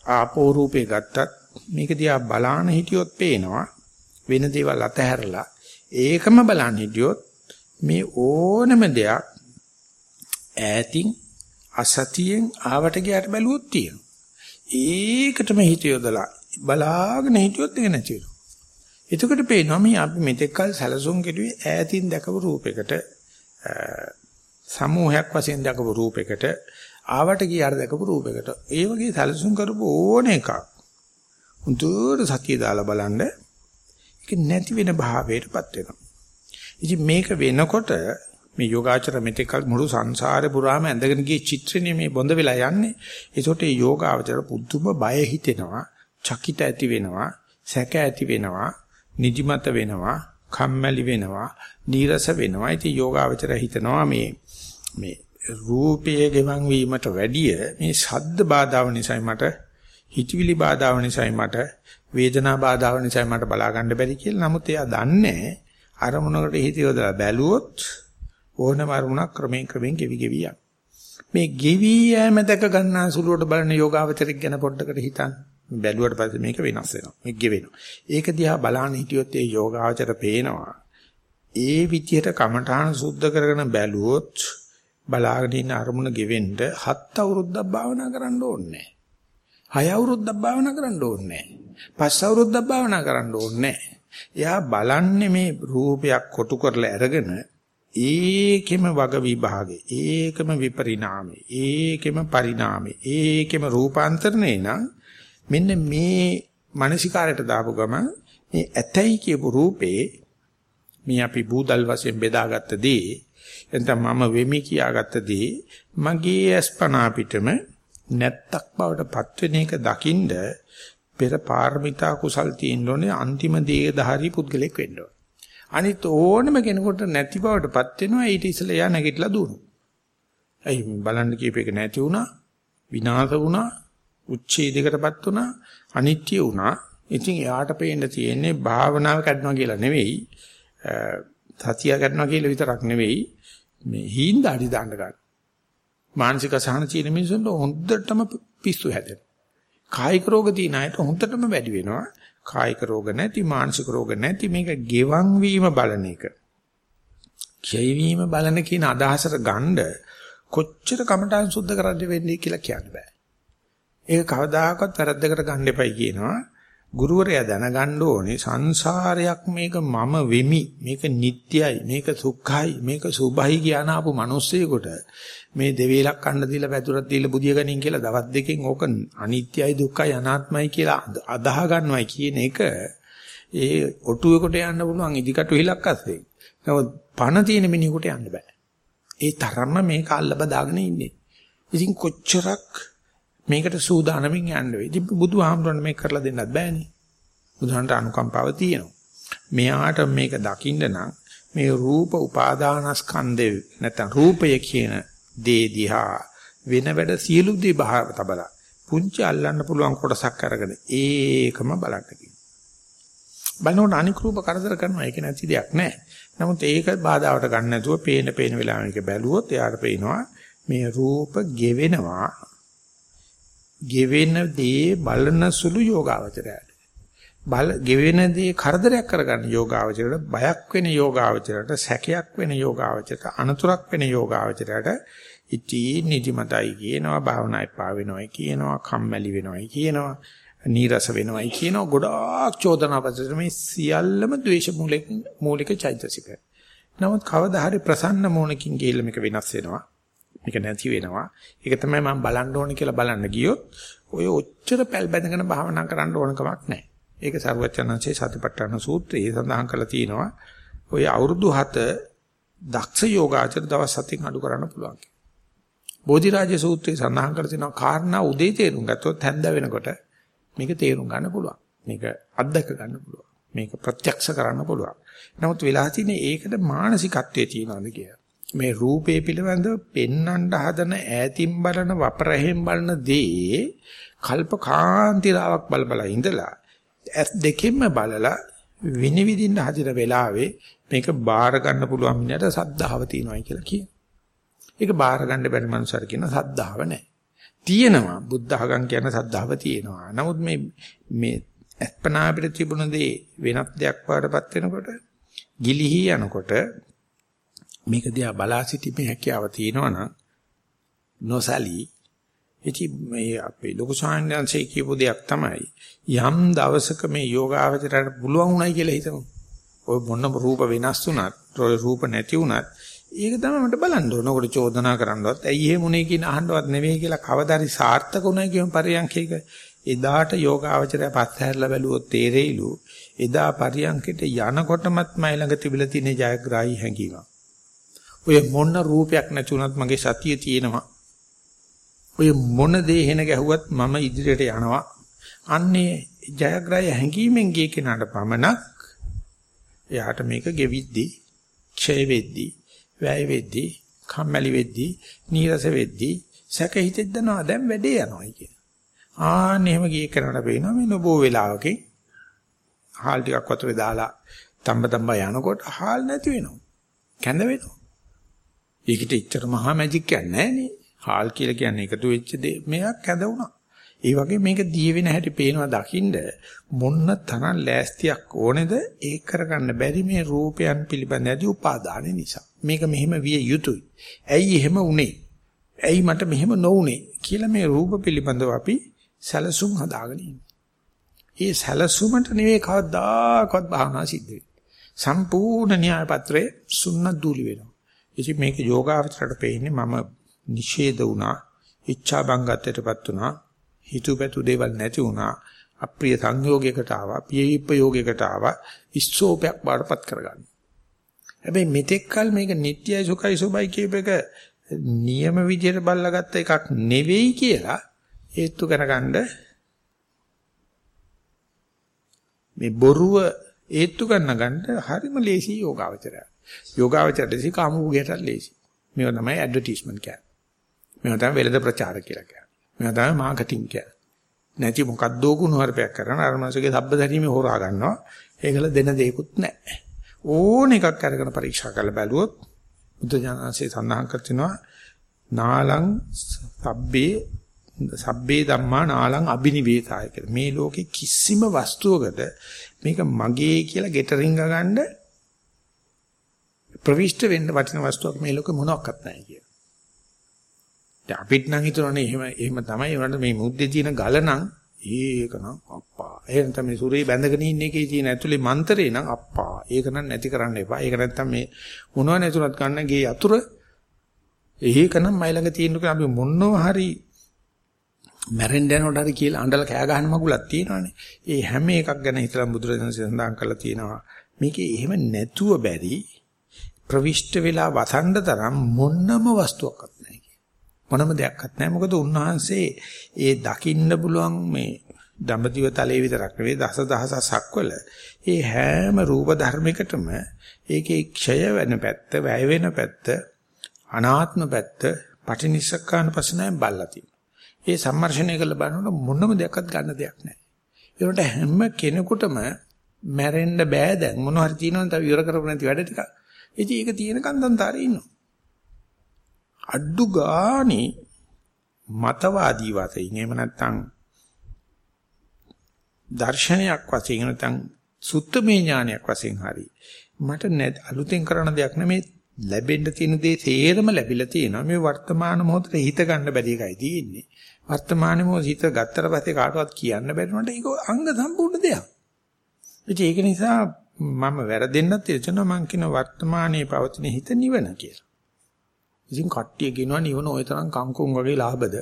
Speaker 1: ආපෝ රූපේ ගත්තත් මේක දිහා බලාන හිටියොත් පේනවා වෙන දේවල් අතහැරලා ඒකම බලන් හිටියොත් මේ ඕනම දෙයක් ඈතින් අසතියෙන් ආවට ගියට බැලුවොත් තියෙනවා. ඒකටම හිත යොදලා බලාගෙන හිටියොත් ඒක නැති වෙනවා. එතකොට පේනවා මේ අපි මෙතෙක් කල සැලසුම් කෙරුවේ ඈතින් දැකපු රූපයකට සමූහයක් වශයෙන් දැකපු රූපයකට ආවට ගියාට දැකපු රූපයකට ඒ වගේ සැලසුම් කරපු ඕන එකක් හුදුර සතිය දාලා බලන්න ඒක නැති වෙන භාවයටපත් වෙනවා. ඉතින් මේක වෙනකොට මේ යෝගාචර මෙතෙක් මුළු සංසාරේ පුරාම ඇඳගෙන ගිය චිත්‍රනේ මේ බොඳ වෙලා යන්නේ. ඒසොට ඒ යෝගාචර පුදුම බය හිතෙනවා. චකිත ඇති වෙනවා, සැක ඇති වෙනවා, නිදිමත වෙනවා, කම්මැලි වෙනවා, නීරස වෙනවා. ඉතින් යෝගාවචර හිතනවා මේ මේ රූපයේ ගෙවන් වීමට වැඩිය මේ ශබ්ද බාධාව නිසායි මට හිතවිලි බාධාව නිසායි මට වේදනා බාධාව නිසායි මට බලා ගන්න බැරි කියලා. නමුත් එයා දන්නේ අරමුණකට හිත යොදලා බැලුවොත් ඕනම අරමුණක් ක්‍රමයෙන් ක්‍රමයෙන් ගෙවි ගෙවි යන. මේ ගෙවි යෑම දැක ගන්නා සුළුවට බලන යෝගාවචරයක් ගැන පොඩ්ඩකට හිතන්න. බැලුවට පස්සේ මේක වෙනස් වෙනවා. මේක ගෙවෙනවා. ඒක දිහා බලන්න හිටියොත් ඒ යෝගාචර පේනවා. ඒ විදියට කමඨාන සුද්ධ කරගෙන බැලුවොත් බලාගෙන ඉන්න අරමුණ ගෙවෙන්න හත් අවුරුද්දක් භාවනා කරන්න ඕනේ නැහැ. හය අවුරුද්දක් භාවනා කරන්න ඕනේ නැහැ. පස් අවුරුද්දක් භාවනා කරන්න ඕනේ නැහැ. එයා බලන්නේ මේ රූපයක් කොටු කරලා අරගෙන ඒකෙම වග විභාගේ ඒකම විපරිණාමේ ඒකෙම පරිණාමේ ඒකෙම රූපාන්තරණේ නම් මෙන්න මේ මානසිකාරයට දාපු ගම මේ ඇතයි කියපු රූපේ මේ අපි බූදල් වශයෙන් බෙදාගත්ත දේ එතන මම වෙමි කියාගත්ත දේ මගේ අස්පනා පිටම නැත්තක් බවට පත්වෙන එක දකින්ද පෙර පාරමිතා කුසල් තියෙන්න අන්තිම දේහධාරී පුද්ගලෙක් වෙන්න ඕන. අනිත් ඕනම කෙනෙකුට නැති බවටපත් වෙනවා ඊට ඉස්සෙල්ලා යා නැගිටලා දුවනවා. අයි බලන්න කියපේක නැති වුණා, විනාශ වුණා, උච්ඡේදයකටපත් වුණා, අනිත්‍ය වුණා. ඉතින් එයාට පේන්න තියෙන්නේ භාවනාව කඩනවා කියලා නෙවෙයි, සතිය කඩනවා කියලා විතරක් නෙවෙයි, මේ හීන්දාඩි දාන්න ගන්න. මානසික සහන චීන මිනිසුන්ට හොඳටම පිස්සු හැදෙනවා. කායික රෝග තියෙන අයට හොඳටම වැඩි වෙනවා. කායික රෝග නැති මානසික රෝග නැති මේක ගෙවන් වීම බලන එක. ක්ෂය වීම බලන කියන අදහසට ගන්න කොච්චර කමටහන් සුද්ධ කරන්න වෙන්නේ කියලා කියන්න බෑ. ඒක කවදාකවත් වැරද්දකට ගන්න එපයි කියනවා. ගුරුවරයා දැනගන්න ඕනේ සංසාරයක් මේක මම වෙමි මේක නිට්ටයයි මේක සුඛයි මේක සුභයි කියන ආපු මිනිස්සෙකුට මේ දෙවේලක් කන්න දීලා පැතුරක් දීලා බුදිය ගනින් කියලා දවස් දෙකෙන් ඕක අනිත්‍යයි දුක්ඛයි අනාත්මයි කියලා අදාහ ගන්නවයි කියන එක ඒ ඔටුවේකට යන්න පුළුවන් ඉදිකටු හිලක් අස්සේ. නමුත් පණ තියෙන මිනිහෙකුට යන්න බෑ. ඒ තරම්ම මේක අල්ල බදාගෙන ඉන්නේ. ඉතින් කොච්චරක් මේකට සූදානමින් යන්න වෙයි. ඉතින් බුදුහාමුදුරන් මේක කරලා දෙන්නත් බෑනේ. බුදුහන්ට අනුකම්පාව තියෙනවා. මෙයාට මේක දකින්න නම් මේ රූප උපාදානස්කන්ධේ නැත්නම් රූපය කියන දේ දිහා වෙන වැඩ සියලු දේ බහව තබලා පුංචි අල්ලන්න පුළුවන් කොටසක් අරගෙන ඒකම බලන්න කියනවා. බලනකොට අනික් රූප කරදර කරනවා ඒක නැති දෙයක් නෑ. නමුත් ඒක බාධාවට ගන්න නැතුව පේන පේන වෙලාවෙක බැලුවොත් එයාට පේනවා මේ රූප ගෙවෙනවා. ගෙවෙන දේ බලන සුළු යෝගාවචරයට. බල ගෙවෙන දේ කරදරයක් කරගන්න යෝගාවචරයට බයක් වෙන යෝගාවචරයට සැකයක් වෙන යෝගාවචරයට අනතුරක් වෙන යෝගාවචරයට ඉතී නිදිමතයි කියනවා භාවනා එපා වෙනවයි කියනවා කම්මැලි වෙනවයි කියනවා නීරස වෙනවයි කියනවා ගොඩාක් චෝදනා පතර මේ සියල්ලම ද්වේෂ මූලික මූලික චෛතසික. නමුත් කවදා හරි ප්‍රසන්න මූණකින් ගිහිල්ලා මේක වෙනස් වෙනවා. මේක නැති වෙනවා. ඒක තමයි මම බලන්න ඕනේ කියලා බලන්න ගියොත් ඔය ඔච්චර පැල් බැඳගෙන භාවනා කරන්න ඕන කමක් නැහැ. ඒක සරුවචනංශේ සතිපට්ඨාන සූත්‍රයේ සඳහන් කරලා තියෙනවා. ඔය අවුරුදු 7 දක්ෂ යෝගාචර දවස් 7න් අඩු කරන්න පුළුවන්. බෝධිරාජ සූත්‍රයේ සඳහන් කර තියෙනවා කාරණා උදේ තේරුම් ගත්තොත් හැන්ද වෙනකොට මේක තේරුම් ගන්න පුළුවන්. මේක අත්දක ගන්න පුළුවන්. මේක ප්‍රත්‍යක්ෂ කරන්න පුළුවන්. නමුත් වෙලා තියෙන්නේ ඒකට මානසිකත්වයේ තියනවාද කියලා. මේ රූපේ පිළිබඳව පෙන්වන්න හදන ඈතින් බලන වපරහෙන් බලන දේ කල්ප කාන්තිරාවක් බල බල ඉඳලා ඇස් දෙකෙන්ම බලලා විනිවිදින්න හදින වෙලාවේ මේක බාර ගන්න පුළුවන් මිනිහට සද්ධාව තියෙනවායි කියලා කියනවා. ඒක බාර ගන්න බැරි මනුස්සයර කියන සද්ධාව නැහැ. තියෙනවා බුද්ධ ආගම් කියන සද්ධාව තියෙනවා. නමුත් මේ මේ අස්පනා අපිට තිබුණ දේ වෙනත් දෙයක් වඩපත් වෙනකොට ගිලිහි යනකොට මේක දිහා බලා සිටීමේ හැකියාව තියෙනවා නම් නොසලී ඉතින් මේ අපේ ලොකු සාහනංශයේ කියපු දෙයක් තමයි යම් දවසක මේ යෝගාවචරයට පුළුවන් උනායි කියලා හිතමු. ඔය මොන රූප වෙනස් වුණත්, රූප නැති වුණත් ඒක තමයි මට බලන්න ඕන. ඔකට චෝදනා කරන්නවත් ඇයි එහෙම උනේ කියන අහන්නවත් නෙවෙයි කියලා කවදාරි සාර්ථක උනායි කියන පරියන්කේක එදාට යෝගාවචරය පස්සහැරලා බැලුවොත් තේරෙයිලු. එදා පරියන්කෙට යනකොටමත් මයි ළඟ තිබිලා තියෙන ජයග්‍රාහී හැඟීම. ඔය මොන රූපයක් නැති වුණත් මගේ සතිය තියෙනවා. ඔය මොන දේ වෙන ගැහුවත් මම ඉදිරියට යනවා. අන්නේ ජයග්‍රාහී හැඟීමෙන් ගිය කෙනාට පමණක් එයාට මේක ගෙවිද්දී ක්ෂය වෙද්දී වැය වෙද්දී, කම්මැලි වෙද්දී, නීරස වෙද්දී සැක හිතෙත් දනවා දැන් වැඩේ යනවා කියන. ආන්න එහෙම ගියේ කරනට පේනවා මේ නොබෝ වෙලාවකින් හාල් ටිකක් වතුරේ දාලා තම්බ තම්බ යනකොට හාල් නැති වෙනවා. කැඳ වෙනවා. ඒකිට ඉච්චර මහා මැජික් කියන්නේ නැහැ හාල් කියලා කියන්නේ එකතු වෙච්ච දේ මෙයක් කැඳ වුණා. ඒ වගේ මේක දිය වෙන හැටි පේනවා දකින්න මොන්න තරම් ලෑස්තියක් ඕනේද ඒක කරගන්න බැරි මේ රූපයන් පිළිබඳ ඇති උපාදාන නිසා. මේක මෙහෙම විය යුතුයි. ඇයි එහෙම උනේ? ඇයි මට මෙහෙම නොඋනේ කියලා මේ රූප පිළිබඳව අපි සැලසුම් හදාගෙන ඉන්නේ. ඒ සැලසුමට නෙවෙයි කවදාකවත් භාවනා සිද්ධ වෙන්නේ. සම්පූර්ණ න්‍යාය පත්‍රයේ සුන්නත් දූලි වෙනවා. ඉතින් මේක යෝගාවචරයට පෙන්නේ මම නිෂේධ වුණා, ඉච්ඡා බංගත්වයටපත් වුණා, හිතුවපැතු දේවල් නැති වුණා, අප්‍රිය සංයෝගයකට ආවා, පියවිප්ප යෝගයකට ආවා, ඉස්සෝපයක් බාටපත් කරගන්න. හැබැයි මෙතෙක් කල මේක නිට්ටයයි සුඛයි සුබයි කියප එක නියම විදියට බල්ලාගත්ත එකක් නෙවෙයි කියලා හේතු කරගන්න මේ බොරුව ඒත්තු ගන්න ගන්න හරිම ලේසි යෝගාවචරය. යෝගාවචරයේදී කාමුගයට ලේසි. මේවා තමයි ඇඩ්වර්ටයිස්මන්ට් කියන්නේ. මේවා තමයි වෙළඳ ප්‍රචාර කියලා කියන්නේ. මේවා තමයි මාකටිං කියන්නේ. නැති මොකද්දෝ කුණුහරුපයක් කරන අර මාසයේ සබ්බ දැරීමේ හොරා ගන්නවා. ඒකල දෙන දෙයක්වත් නැහැ. ඕන එකක් අරගෙන පරීක්ෂා කරලා බැලුවොත් බුද්ධ ඥානසේ සඳහන් කර තිනවා නාලං සබ්බේ සබ්බේ ධම්මා නාලං අබිනිවේසාය කියලා. මේ ලෝකේ කිසිම වස්තුවකට මේක මගේ කියලා ගෙටරින්ග ගන්න ප්‍රවිෂ්ඨ වෙන්න වටින වස්තුවක් මේ ලෝකේ මොනවත් නැහැ කියලා. දැන් අපිට නම් හිතනනේ එහෙම එහෙම තමයි උනට මේ මුද්දේ තියෙන ගල නම් ඒක නම් අප්පා. එහෙනම් තමයි සූර්යය බැඳගෙන ඉන්න එකේ තියෙන ඇතුලේ මන්තරේ නම් අප්පා. ඒක නම් නැති කරන්න එපා. ඒක නැත්තම් මේ මොනව නැතුණත් ගන්න ගේ යතුරු ඒක නම් මයි ළඟ තියෙනක අපි මොනව හරි මැරෙන්න යනකොට හරි කියලා අඬලා කෑ ගහන මගුලක් තියෙනවානේ. ඒ හැම එකක් ගැන හිතලා බුදුරජාණන් සඳහන් කරලා තියෙනවා. මේකේ එහෙම නැතුව බැරි ප්‍රවිෂ්ඨ වෙලා වසන්ඩ තරම් මොන්නම වස්තුවක්වත් නැහැ කිය. මොනම දෙයක්වත් නැහැ. මොකද උන්වහන්සේ ඒ දකින්න පුළුවන් මේ දඹදිව තලයේ විතරක් නෙවෙයි දස දහසක් වල ඒ හැම රූප ධර්මයකටම ඒකේ ක්ෂය වෙන පැත්ත, වැය වෙන පැත්ත, අනාත්ම පැත්ත, පටිනිස්සක්කාන පසනාවෙන් බල්ලා තියෙනවා. ඒ සම්මර්ෂණය කරලා බලනකොට මොනම දෙයක්වත් ගන්න දෙයක් නැහැ. ඒකට හැම කෙනෙකුටම මැරෙන්න බෑ දැන් මොන හරි තියෙනවනේ තව ඉවර කරපො නැති වැඩ ටික. ඉතින් ඒක තියෙන කන්දන්තරේ ඉන්නවා. අඩු ගානේ මතවාදී වශයෙන් එහෙම නැත්නම් දර්ශනයක් වශයෙන් නැත්නම් සුත්තමේ ඥානයක් වශයෙන් හරි මට අලුතෙන් කරන දෙයක් නෙමෙයි ලැබෙන්න තියෙන දේ තේරම ලැබිලා තියෙනවා. මේ වර්තමාන මොහොතේ හිත ගන්න බැරි එකයි තියෙන්නේ. වර්තමාන මොහොතේ හිත ගත්තට පස්සේ කාටවත් කියන්න බැරි වුණාට ඒක අංග සම්පූර්ණ දෙයක්. ඉතින් ඒක නිසා මම වැරදෙන්නත් එචන මං කියන වර්තමානයේ පවතින හිත නිවන කියලා. ඉතින් කට්ටිය කියනවා නිවන ওই තරම් කංකුම් වගේ ලාභද?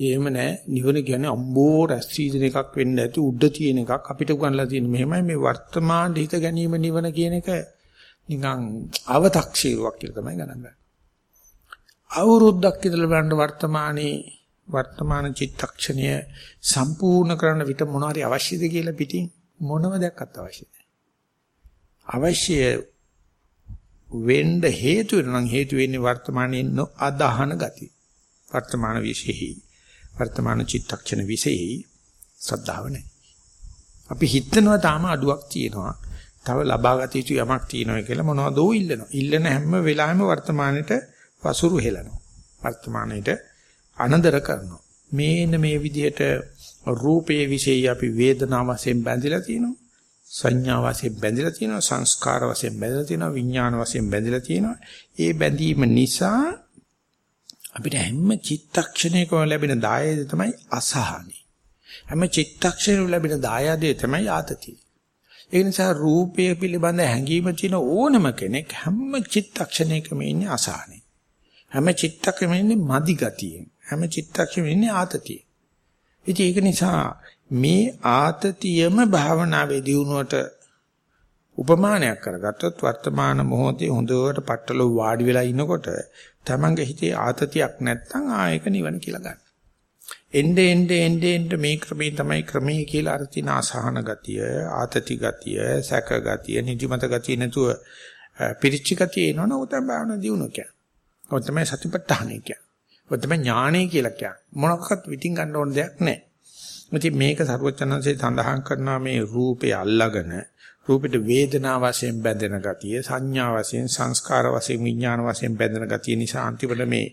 Speaker 1: එහෙම නෑ නිවන කියන්නේ අම්බෝ රැස් සීසන එකක් වෙන්න ඇති උඩ තියෙන එකක් අපිට උගන්ලා තියෙන මෙහෙමයි මේ වර්තමාන හිත ගැනීම නිවන කියන එක නිකන් අව탁ෂීරුවක් කියලා තමයි ගණන් ගන්නේ. අවුරුද්දක් ඉඳලා බලන්න වර්තමානයේ වර්තමාන චිත්තක්ෂණය සම්පූර්ණ කරන විට මොනවාරි අවශ්‍යද කියලා පිටින් මොනවදයක් අත් අවශ්‍යද? අවශ්‍ය වෙන්න හේතු වෙනනම් හේතු වෙන්නේ වර්තමානයේ නොඅදහන ගතිය. වර්තමාන විශේෂයි. වර්තමාන චිත්තක්ෂණ විශේෂයි සද්ධාව නැහැ. අපි හිතනවා තාම අඩුවක් තියෙනවා. තව ලබාගත යුතු යමක් තියෙනවා කියලා මොනවදෝ ඉල්ලනවා. ඉල්ලන හැම වෙලාවෙම වර්තමානෙට වසුරු හෙලනවා. වර්තමානෙට අනදර කරනවා. මේන මේ විදිහට රූපයේ විශේෂය අපි වේදනා වශයෙන් බැඳිලා තියෙනවා. සංඥා වශයෙන් බැඳිලා තියෙනවා. සංස්කාර වශයෙන් බැඳිලා තියෙනවා. විඥාන වශයෙන් බැඳිලා තියෙනවා. ඒ බැඳීම නිසා අපිට හැම චිත්තක්ෂණයකම ලැබෙන දායද තමයි අසහනයි. හැම චිත්තක්ෂණයකම ලැබෙන දායදේ තමයි ආතතිය. ඒ නිසා රූපය පිළිබඳ හැඟීම තියෙන ඕනම කෙනෙක් හැම චිත්තක්ෂණයකම ඉන්නේ අසහනේ. හැම චිත්තක්ෂණයකම ඉන්නේ මදි ගතියෙන්. හැම චිත්තක්ෂණයකම ඉන්නේ ආතතිය. ඉතින් ඒක නිසා මේ ආතතියම භාවනාවේ දියුණුවට උපමානයක් කරගත්තොත් වර්තමාන මොහොතේ හොඳට පట్టලෝ වාඩි වෙලා ඉනකොට තමන්ගේ හිතේ ආතතියක් නැත්නම් ආයක නිවන කියලා ගන්න. එnde ende ende ende මේ ක්‍රමේ තමයි ක්‍රමේ කියලා අර තින අසහන ගතිය, ආතති ගතිය, සැක ගතිය, නිදිමත ගතිය නැතුව පිරිච්ච ගතිය එනවනේ ඔතන භාවනා දියුණුව කියන්නේ. ඔතන තමයි සතිපට්ඨානය කියන්නේ. ඔතන තමයි ඥානය කියලා කියන්නේ. මොනක්වත් විтин ගන්න ඕන දෙයක් නැහැ. ඉතින් මේක සරුවචනන්සේ සඳහන් කරනවා මේ රූපේ අල්ලාගෙන රූපෙට වේදනා වශයෙන් බැඳෙන ගතිය, සංඥා වශයෙන්, සංස්කාර වශයෙන්, විඥාන වශයෙන් බැඳෙන ගතිය නිසා අන්තිමට මේ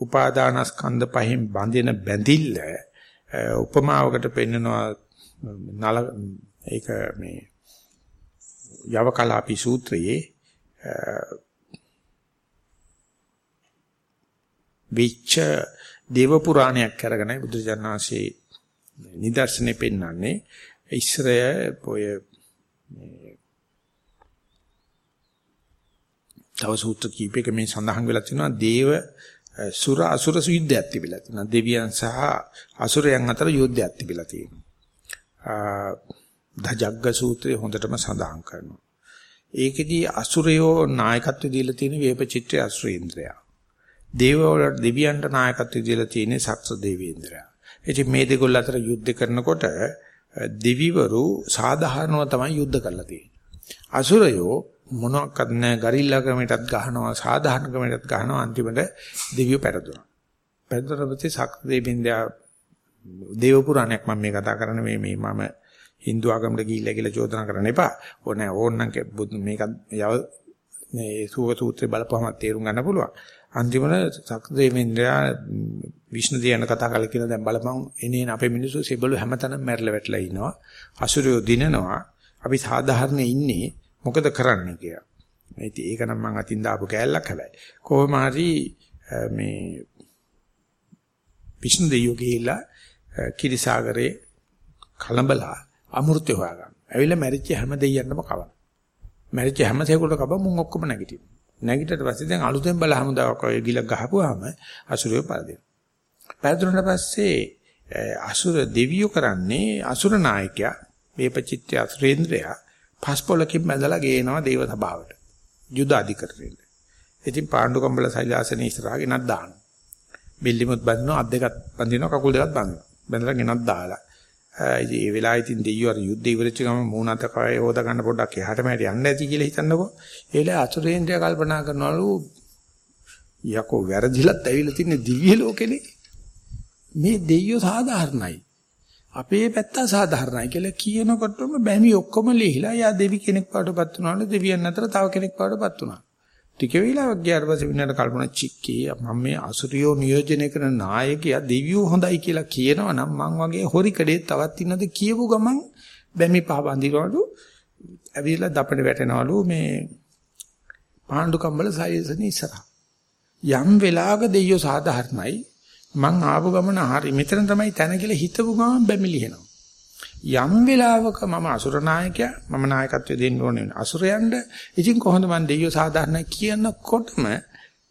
Speaker 1: උපාදානස්කන්ධ පහෙන් බැඳෙන බැඳිල්ල උපමාවකට පෙන්නනවා නල ඒක මේ යවකලාපි සූත්‍රයේ විච්ච දේව පුරාණයක් අරගෙනයි බුදුජානනාංශේ නිදර්ශනේ පෙන්වන්නේ ඉස්සරය ඔය තව සූත්‍ර කීපයක මේ සඳහන් වෙලා තියෙනවා දේව සුර අසුර යුද්ධයක් තිබිලා තියෙනවා. දෙවියන් සහ අසුරයන් අතර යුද්ධයක් තිබිලා තියෙනවා. දජග්ග සූත්‍රයේ හොඳටම සඳහන් කරනවා. ඒකෙදී අසුරයෝ නායකත්වය දීලා තියෙන වේපචිත්‍රය අසුරේන්ද්‍රයා. දේවවල දෙවියන්ට නායකත්වය දීලා තියෙන්නේ සක්ස දේවේන්ද්‍රයා. ඉතින් මේ දෙකොල්ල අතර යුද්ධ කරනකොට දෙවිවරු සාධාරණව තමයි යුද්ධ කරලා තියෙන්නේ අසුරයෝ මොනක්වත් නැහැ ගරිල්ලා ක්‍රමයටත් ගහනවා සාධාරණ ක්‍රමයටත් ගහනවා අන්තිමට දෙවියෝ පෙරදුනා. පෙරදුනපති සක්දේවින්දයා දේව පුරාණයක් මම මේ කතා කරන්නේ මේ මේ මම Hindu ආගමකට ගිහිල්ලා කියලා චෝදනා කරන්න එපා. ඕනේ ඕන්නම් මේක යව මේ සූව සූත්‍රේ බලපුවම තේරුම් ගන්න පුළුවන්. අන්තිමට සක්දේවින්දයා විෂ්ණු දියන කතා කරලා කියන දැන් බලපන් එනේන අපේ මිනිස්සු සෙබළු හැමතැනම මැරලා වැටලා ඉනවා. අසුරයෝ දිනනවා. අපි සාධාරණේ ඉන්නේ මොකද කරන්න කියලා. ඉතින් ඒක නම් මම අතින් දාපු කෑල්ලක් හැබැයි. කොහොම හරි මේ විෂ්ණු දෙවියෝ ගිහිල්ලා කිරිසාගරේ කලඹලා අමෘතය හොයාගන්න. ඇවිල්ලා මැරිච්ච හැම දෙයියන්ටම කවන. මැරිච්ච හැම සේකුලට කව මුන් ඔක්කොම නැගිටිනවා. නැගිටට පස්සේ දැන් අලුතෙන් බල හමුදාවක් වගේ ගිල ගහපුවාම අසුරය පරදිනවා. පරදුනට පස්සේ අසුර දෙවියෝ කරන්නේ අසුර නායකයා මේපචිත්‍ය අසුරේන්ද්‍රයා පස්පොලකින් බැඳලා ගේනවා දේව සභාවට. යුද අධිකරණයට. ඉතින් පාණ්ඩු කම්බල සෛලාසනේ ඉස්සරහා ගෙනත් දානවා. බෙල්ලිමුත් බඳිනවා අත් දෙකත් බඳිනවා කකුල් දෙකත් බඳිනවා. බඳලා ගෙනත් දාලා. ඉතින් ඒ වෙලාවේ ඉතින් දෙයියෝ අර යුද්ධ ඉවරච්ච ගම මූණත කය හොද ගන්න පොඩ්ඩක් එහාට මෙහාට යන්න ඇති කියලා හිතන්නකෝ. ඒ වෙලාවේ අසුරේන්ද්‍රය කල්පනා කරනවලු යකෝ වැරදිලත් ඇවිල්ලා තින්නේ දිව්‍ය ලෝකෙනේ. මේ දෙයියෝ සාධාරණයි. අපේ පැත්ත සාධාරණයි කියලා කියනකොටම බැමි ඔක්කොම ලිහිලා යා දෙවි කෙනෙක් වඩපත් වුණාලු දෙවියන් අතර තව කෙනෙක් වඩපත් වුණා. ටික වෙලාවක් ගියාට පස්සේ විනාඩ කල්පනා චික්කේ මම මේ අසුරියෝ නියෝජනය කරන නායකයා දෙවියෝ හොඳයි කියලා කියනවා නම් මං වගේ හොරි කඩේ තවත් ඉන්නද කියපු ගමන් බැමි පහ බඳිනවලු ඇවිල්ලා දපඩ වැටෙනවලු මේ පාණ්ඩු කම්බල සයිසන ඉස්සරහ. යම් වෙලාවක දෙයියෝ සාධාරණයි මං ආපු ගමන හරි මෙතන තමයි තැන කියලා හිතපු ගමන් බැමිලිනවා. යම් වෙලාවක මම අසුර නායකයා මම නායකත්වය දෙන්න ඕනේ අසුරයන්ට ඉතින් කොහොමද මං දෙයියෝ සාධාරණ කියනකොටම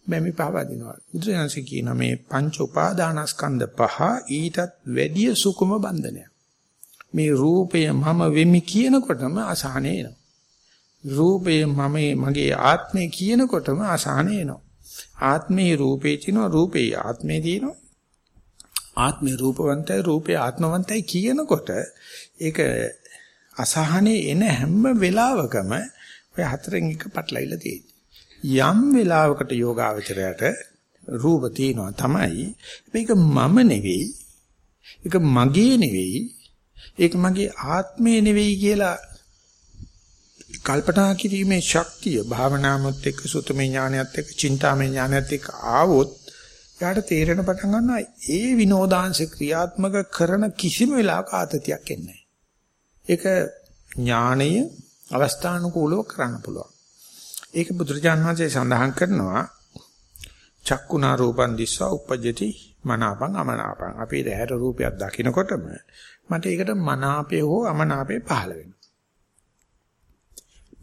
Speaker 1: බැමි පහවදිනවා. බුදුරජාණන්සේ කියන මේ පංච උපාදානස්කන්ධ පහ ඊටත් වැඩිය සුකුම බන්ධනයක්. මේ රූපය මම වෙමි කියනකොටම අසහනේ එනවා. රූපය මම මගේ ආත්මය කියනකොටම අසහනේ එනවා. ආත්මේ රූපේ තිනවා රූපේ ආත්මේ තියෙනවා ආත්මේ රූපවන්තයි රූපේ ආත්මවන්තයි කියනකොට ඒක අසහනේ එන හැම වෙලාවකම ඔය හතරෙන් එක පටලවිලා තියෙන්නේ. යම් වෙලාවකට යෝගාවචරයට රූප තියෙනවා තමයි මේක මම නෙවෙයි ඒක මගේ නෙවෙයි ඒක මගේ ආත්මේ නෙවෙයි කියලා කල්පනා කිරීමේ ශක්තිය භාවනාවත් එක්ක සුතමේ ඥානයත් එක්ක චින්තාමේ ඥානයත් එක්ක ආවොත් යාට තේරෙන පටන් ගන්නවා ඒ විනෝදාංශ ක්‍රියාත්මක කරන කිසිම වෙලාවක ආතතියක් එන්නේ ඒක ඥාණය අවස්ථානුකූලව කරන්න පුළුවන්. ඒක බුදුරජාන් වහන්සේ සඳහන් කරනවා චක්කුණා රූපං දිස්වා උපජ්ජති මනාපං අමනාපං. අපි දැහැර රූපයක් දකිනකොටම මට ඒකට මනාපය හෝ අමනාපය පහළ වෙනවා.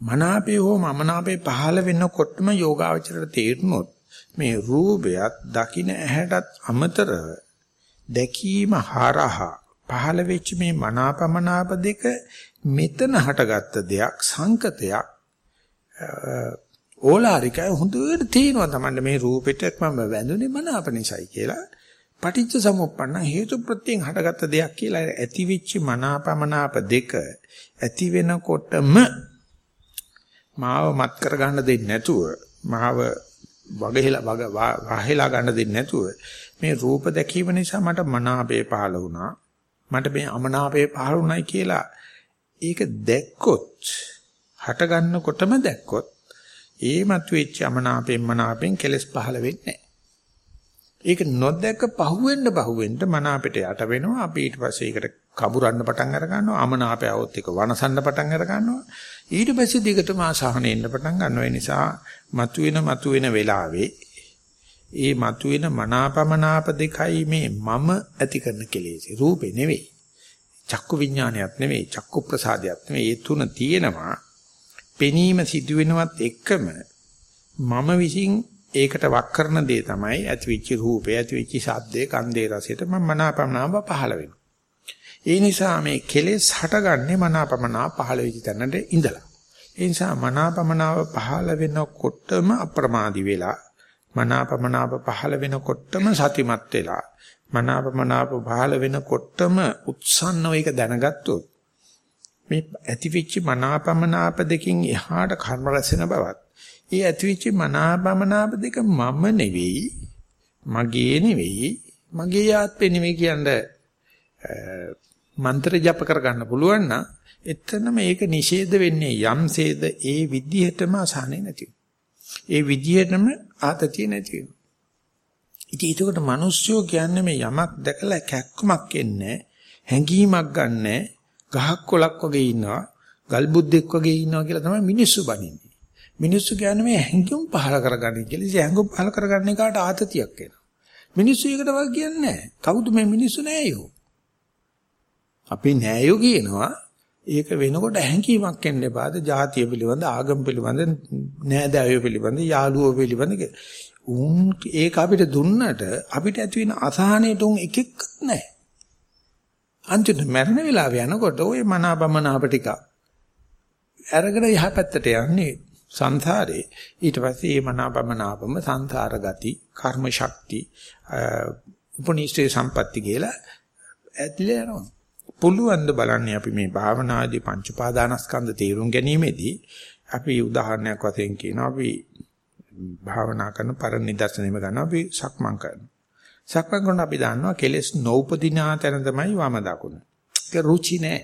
Speaker 1: මනාපය හෝ අමනාපය පහළ වෙනකොටම යෝගාවචරයට තේරුනොත් මේ රූපයත් දකින්න ඇහැටත් අමතරව දැකීම හරහා පහළ වෙච්ච මේ මනාපමනාප දෙක මෙතන හටගත්ත දෙයක් සංකතයක් ඕලාරිකය හොඳට තේනවා තමයි මේ රූපෙට මම වැඳුනේ මනාප නිසායි කියලා. පටිච්ච සමුප්පන්න හේතු ප්‍රත්‍යයෙන් හටගත්ත දෙයක් කියලා ඇති වෙච්ච මනාපමනාප දෙක ඇති වෙනකොටම මාව මත් කර ගන්න දෙන්නේ නැතුව මාව වගහෙලා වග වහලා ගන්න දෙන්නේ නැතුව මේ රූප දැකීම නිසා මට මනාපේ පහළ වුණා මට මේ අමනාපේ පහළ වුණයි කියලා ඒක දැක්කොත් හට ගන්නකොටම දැක්කොත් ඒ මතුවෙච්ච අමනාපෙන් මනාපෙන් කෙලස් පහළ වෙන්නේ ඒක නොදැක පහුවෙන්න පහුවෙන්න මන අපිට යට වෙනවා. අපි ඊට පස්සේ ඒකට කබුරන්න පටන් අර ගන්නවා. අමනාපයවොත් එක වනසන්න පටන් අර ගන්නවා. ඊට පස්සේ දිගටම ආසහන එන්න පටන් ගන්නවා. ඒ නිසා මතුවෙන මතුවෙන වෙලාවේ ඒ මතුවෙන මනාපමනාප දෙකයි මේ මම ඇති කරන කෙලෙස්. රූපේ නෙවෙයි. චක්කු විඥානයක් නෙවෙයි. චක්කු ප්‍රසාදයක් නෙවෙයි. ඒ තුන තියෙනවා. පෙනීම සිදුවෙනවත් එක්කම මම විසින් ඒකට වක් කරන දේ තමයි ඇතිවිච්ච රූපේ ඇතිවිච්ච ශබ්දේ කන්දේ රසයට මම මනාපමනාප පහළ වෙනවා. ඒ නිසා මේ කෙලෙස් හටගන්නේ මනාපමනා පහළ වෙච්ච තැනට ඉඳලා. ඒ නිසා මනාපමනාව පහළ වෙනකොටම අප්‍රමාදි වෙලා මනාපමනාප පහළ වෙනකොටම සතිමත් වෙලා මනාපමනාප පහළ වෙනකොටම උත්සන්නව ඒක දැනගත්තොත් මේ ඇතිවිච්ච මනාපමනාප දෙකින් එහාට කර්ම රැසෙන බවත් ඒ ඇතිවිච්ච මනාපමනාප දෙක මම නෙවෙයි මගේ නෙවෙයි මගේ ආත්මෙ නෙවෙයි කියන්නේ මන්ත්‍ර ජප කරගන්න පුළුවන් නම් එතනම ඒක නිෂේධ වෙන්නේ යම්සේද ඒ විදිහටම අසහනේ නැති ඒ විදිහටම ආතතිය නැති වෙනවා. ඉතින් ඒකට මිනිස්සුયો කියන්නේ මේ යමක් දැකලා කැක්කමක් එන්නේ හැඟීමක් ගන්නෑ ගහක් කොලක් වගේ ඉන්නවා ගල් බුද්දෙක් වගේ ඉන්නවා කියලා තමයි මිනිස්සු බනින්නේ. මිනිස්සු කියන්නේ මේ හැඟුම් පහල කරගන්න කියලා. ඉතින් හැඟුම් පහල කරගන්න එකට ආතතියක් එනවා. මිනිස්සු ඒකට වගේ කියන්නේ නැහැ. කවුද මේ මිනිස්සු නෑයෝ? අපි නෑයෝ කියනවා. ඒක වෙනකොට හැංකීමක් එන්න එපාද ජාතිය පිළිබඳ ආගම පිළිබඳ නෑදෑයෝ පිළිබඳ යාළුවෝ පිළිබඳ උන් ඒක අපිට දුන්නට අපිට ඇති වෙන අසහනයට උන් එකෙක් නැහැ අන්තිමට මරණ වෙලාව යනකොට ওই මනාපමනාප ටික අරගෙන යහපැත්තට යන්නේ සංසාරේ. ඊට පස්සේ මේ මනාපමනාපම සංසාර ගති කර්ම ශක්ති උපනිෂ්ඨේ සම්පatti කියලා ඇදලා යනවා. පුළුවන් ද බලන්නේ අපි මේ භාවනාදී පංච පාදානස්කන්ධ තේරුම් ගැනීමේදී අපි උදාහරණයක් වශයෙන් කියනවා අපි භාවනා කරන පරණ නිදර්ශනෙම ගන්නවා අපි සක්මන් කරනවා. සක්මන් කරන අපි දන්නවා කෙලස් නොඋපදිනා තැන තමයි වම දකුණ. ඒක රුචි නෑ.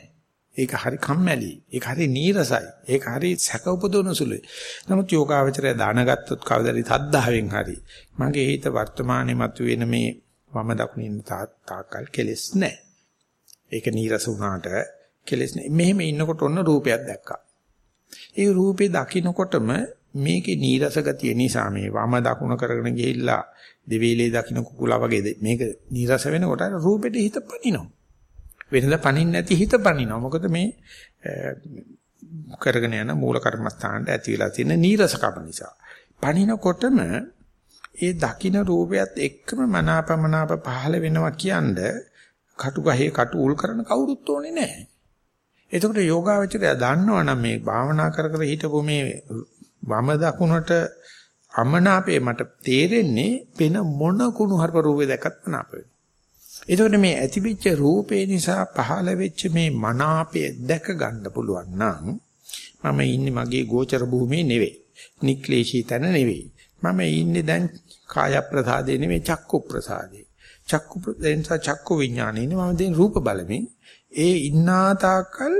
Speaker 1: ඒක හරි කම්මැලි. ඒක හරි නීරසයි. ඒක හරි සැක උපදවන සුළුයි. නමුත් යෝගාවචරය දානගත්තොත් කවදාරි තද්දාවෙන් හරි මගේ හිත වර්තමානයේ මතුවෙන මේ වම දකුණින් තාක්කල් කෙලස් නෑ. ඒක නීරස වුණාට කෙලස් නෑ. මෙහෙම ඉන්නකොට ඔන්න රූපයක් දැක්කා. ඒ රූපේ දකින්නකොටම මේකේ නීරස ගතිය නිසා මේ වම දකුණ කරගෙන ගිහිල්ලා දෙවිලේ දකින්න කුකුලා වගේ මේක නීරස වෙනකොට රූපෙට හිත පනිනවා. වෙනද පනින්න නැති හිත පනිනවා. මොකද මේ කරගෙන යන මූල කර්මස්ථානට ඇති වෙලා තියෙන නීරසකම නිසා. පනිනකොටම ඒ දකින්න රූපයත් එක්කම මනාපමනාප පහළ වෙනවා කියන්නේ කටු ගහේ කටු උල් කරන කවුරුත් ඕනේ නැහැ. එතකොට යෝගාවචරය දන්නවනම් මේ භාවනා කර කර හිටපු මේ වම දකුණට අමනාපේ මට තේරෙන්නේ වෙන මොන කුණු හර්ප රූපේ දැක්කත් මනාප වෙනවා. එතකොට මේ ඇතිවෙච්ච රූපේ නිසා පහළ වෙච්ච මේ මනාපය දැක ගන්න පුළුවන් නම් මම ඉන්නේ මගේ ගෝචර භූමියේ නෙවෙයි. නික්ලේශී තැන නෙවෙයි. මම ඉන්නේ දැන් කාය ප්‍රසාදේ නෙවෙයි චක්කු ප්‍රසාදේ. චක්කු එනිසා චක්කු විඥානේ ඉන්නේ. මම දැන් රූප බලමින් ඒ ඉන්නා තාකල්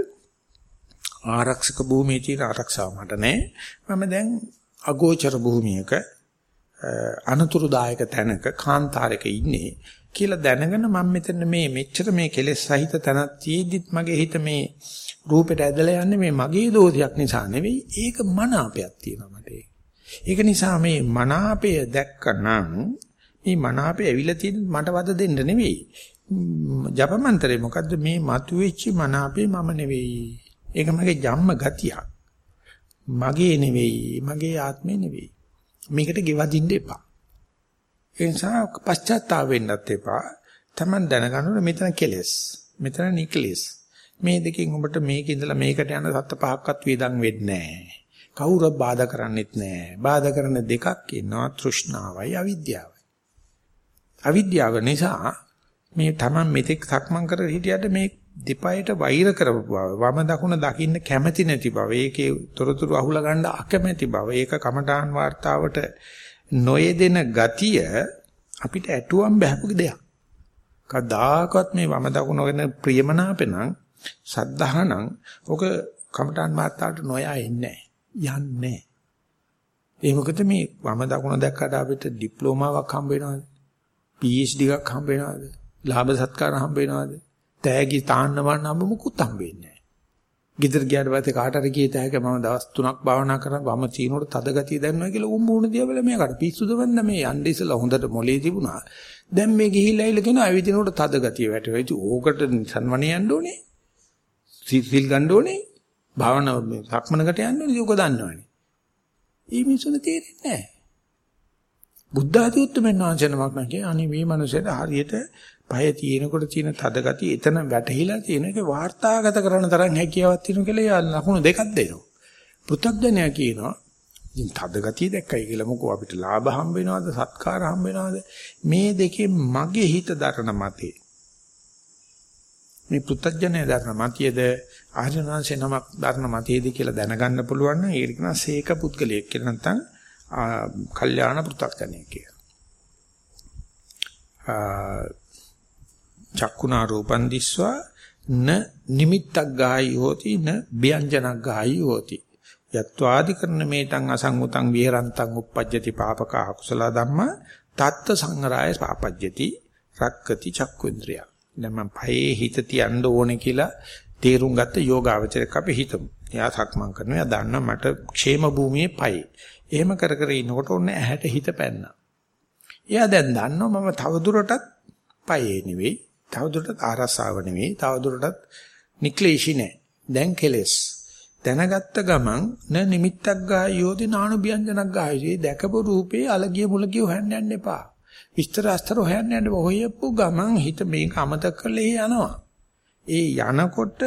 Speaker 1: ආරක්ෂක භූමියේ තියෙන ආරක්ෂාව මට නැහැ මම දැන් අගෝචර භූමියක අනතුරුදායක තැනක කාන්තාරයක ඉන්නේ කියලා දැනගෙන මම මෙතන මේ මෙච්චර මේ කෙලෙස් සහිත තැනක් තියෙද්දිත් මගේ හිත මේ රූපෙට ඇදලා යන්නේ මේ මගේ දෝෂයක් නිසා නෙවෙයි ඒක මනාපයක් තියෙනවා මට. ඒක නිසා මේ මනාපය දැක්කනම් මේ මනාපේ ඇවිල්ලා තියෙන මට වද දෙන්න නෙවෙයි. ජපමන්තරේ මොකද්ද මේ මතුවෙච්ච මනාපේ මම නෙවෙයි. ඒක මගේ ජම්ම ගතියක්. මගේ නෙවෙයි, මගේ ආත්මේ නෙවෙයි. මේකට ගෙවදින්න එපා. ඒ නිසා පශ්චාත්තාප වෙන්නත් එපා. Taman දැනගන්න මෙතන කෙලස්. මෙතන නිකලස්. මේ දෙකෙන් ඔබට මේක ඉඳලා මේකට යන සත්ත පහක්වත් වේදන් වෙන්නේ නැහැ. කවුරුත් බාධා කරන්නෙත් නැහැ. බාධා කරන දෙකක් ඉන්නවා තෘෂ්ණාවයි අවිද්‍යාවයි. අවිද්‍යාව නිසා මේ Taman මෙතෙක් සක්මන් කරලා හිටියට මේ දෙපයට වෛර කරපු බව වම දකුණ දකින්න කැමැති නැති බව ඒකේ තොරතුරු අහුලා ගන්න අකමැති බව ඒක කමඨාන් වார்த்தාවට නොයෙදෙන ගතිය අපිට ඇටුවම් බහැපු දෙයක්. කදාකවත් මේ වම දකුණ වෙන ප්‍රියමනාපෙනම් සද්ධාහනම් ඔක කමඨාන් වார்த்தාවට නොයා ඉන්නේ යන්නේ. ඒ මොකද මේ වම දකුණ දැක්කට අපිට ඩිප්ලෝමාවක් හම්බ වෙනවද? PhD එකක් හම්බ වෙනවද? ලාභ සත්කාර හම්බ වෙනවද? තෑගි තාන්න වන්න හම්බ මුකුත් හම්බෙන්නේ නැහැ. ගෙදර ගියාට පස්සේ කාට හරි කීත හැක මම දවස් 3ක් භාවනා කරා වම චීනෝට තද ගතිය දැනනවා කියලා උඹ උණ දියා බල මේකට පිස්සුද වන්න මේ යන්නේ ඉස්සලා හොඳට මොලේ තිබුණා. දැන් මේ ගිහිල්ලා ඇවිල්ලා කියනවා ඇවිදිනකොට තද ගතිය වැටෙනවා. ඉතින් ඕකට සම්වණේ යන්න ඕනේ. සිල් ගන්න ඕනේ. භාවනා සක්මනකට යන්න ඕනේ. ඒක දන්නවනේ. මේ මිනිස්සුන්ට තේරෙන්නේ නැහැ. බුද්ධ ආදී උත්තරමන් වහන්සේනමක් නැකේ අනේ මේ මනුස්සයට හරියට පය තියෙනකොට තියෙන තද ගතිය එතන වැටහිලා තියෙන එක වාර්තාගත කරන තරම් හැකියාවක් තියෙන කියලා යා ලකුණු දෙකක් දෙනවා. පෘථග්ජනයා කියනවා ඉතින් තද ගතිය දැක්කයි කියලා මොකෝ අපිට ලාභ හම්බ වෙනවද සත්කාර හම්බ වෙනවද? මේ දෙකේ මගේ හිත දරන මතේ මේ පෘථග්ජනය දරන මතියද? ආර්යනාංශේ නමක් දරන මතියද කියලා දැනගන්න පුළුවන් නම් ඒක නා සීක පුද්ගලයෙක් කියලා නැත්නම් කල්යාණ පෘථග්ජනය කියලා. චක්කුණා රූපන් දිස්වා න නිමිත්තක් ගායි හෝති න ව්‍යංජනක් ගායි හෝති යත්වාදි කරන මේතං අසංගතං විහෙරන්තං uppajjati පාපක අකුසල ධම්ම තත්ත සංගරාය පාපජ්ජති රක්කති චක්කුන්ද්‍රිය දැන් මම පයේ හිත තියන්න ඕනේ කියලා තේරුම් ගත්ත යෝගාවචරයක් අපි හිතමු. එයා සක්මන් කරනවා. එයා දන්නවා මට ക്ഷേම භූමියේ පයි. එහෙම කර කර ඉනකොට ඔන්න ඇහැට හිත පැන්නා. එයා දැන් දන්නවා මම තවදුරටත් පයේ නෙවෙයි. තවදුරටත් ආරසාව නෙවෙයි. තවදුරටත් නික්ලේශි නෑ. දැන් කෙලස්. දැනගත්ත ගමන් න නිමිත්තක් ගායෝදි නානු ව්‍යංජනක් ගායෝදි දැකපු රූපේ අලගිය මුලගිය හොයන්න යන්න එපා. විස්තර අස්තර හොයන්න යන්න හොයපු ගමන් හිත මේක අමතක කරලා යනවා. ඒ යනකොට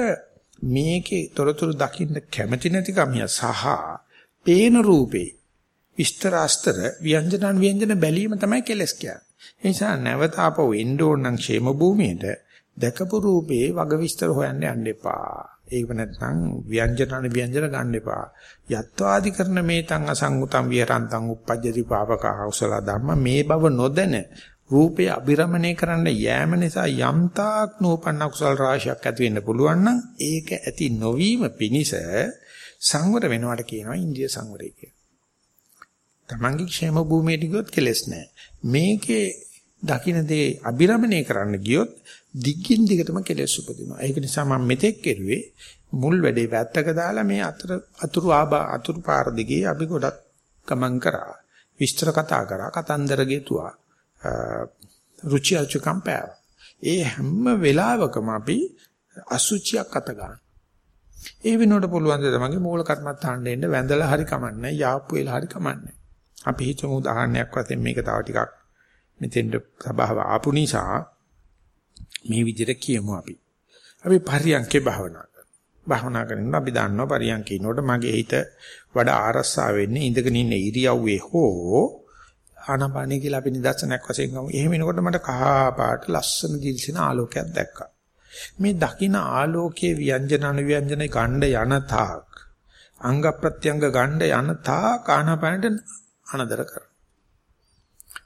Speaker 1: මේකේ තොරතුරු දකින්න කැමති නැතිකම සහ පේන රූපේ විස්තර අස්තර ව්‍යංජනන් ව්‍යංජන බැලීම තමයි කෙලස් කියන්නේ. ඒ නිසා නැවත ආපහු එන්න ඕන නම් ക്ഷേම භූමියට දැකපු රූපේ වග විස්තර හොයන්න යන්න එපා. ඒක නැත්නම් ව්‍යංජනන ව්‍යංජන ගන්න එපා. යත්වාදි කරන මේ තං අසංගතං විහරන්තං uppajjati papaka කුසල ධම්ම මේ බව නොදැන රූපය අබිරමණය කරන්න යෑම නිසා යම්තාක් නූපන්න කුසල රාශියක් ඇති වෙන්න පුළුවන් නම් ඒක ඇති නොවීම පිණිස සංවර වෙනවට කියනවා ඉන්දිය සංවරය කියලා. තමන්ගේ ക്ഷേම භූමියට ගියොත් කෙලස් නැහැ. මේකේ දකින්න දේ අබිරමණය කරන්න ගියොත් දිගින් දිගටම කෙලස් උපදිනවා. ඒක නිසා මම මෙතෙක් කෙරුවේ මුල් වැඩේ වැත්තක දාලා මේ අතර අතුරු ආබා අතුරු පාර දිගේ අපි ගොඩක් ගමන් කරා. විස්තර කතා කරා, කතන්දර ගෙතුවා. රුචි අරුචිකම් පෑව. ඒ හැම වෙලාවකම අපි අසුචියක් අත ගන්න. ඒ වෙනුවට පුළුවන් ද තමන්ගේ මූල කර්මත්තාන්න එන්න වැඳලා හරි කමන්නේ, යාප්පු වෙලා හරි කමන්නේ. අපි හිතමු උදාහරණයක් වශයෙන් මේක තව ටිකක් මෙතෙන්ට සබාව ආපු නිසා මේ විදිහට කියමු අපි. අපි පරියන්කේ භාවනා කරනවා. භාවනා කරනකොට අපි දන්නවා පරියන්කේ ඉන්නකොට මගේ හිත වඩා ආරස්සා වෙන්නේ ඉඳගෙන ඉන්න ඉරියව්වේ හෝ ආනාපානිය කියලා අපි නිදර්ශනයක් වශයෙන් ගමු. එහෙම එනකොට මට කහ පාට ලස්සන දිලිසෙන ආලෝකයක් දැක්කා. මේ දකින ආලෝකයේ ව්‍යංජන අනුව්‍යංජන ගණ්ඩ යන තාක් අංග ප්‍රත්‍යංග ගණ්ඩ යන තාක් ආනාපානට අනදර කර.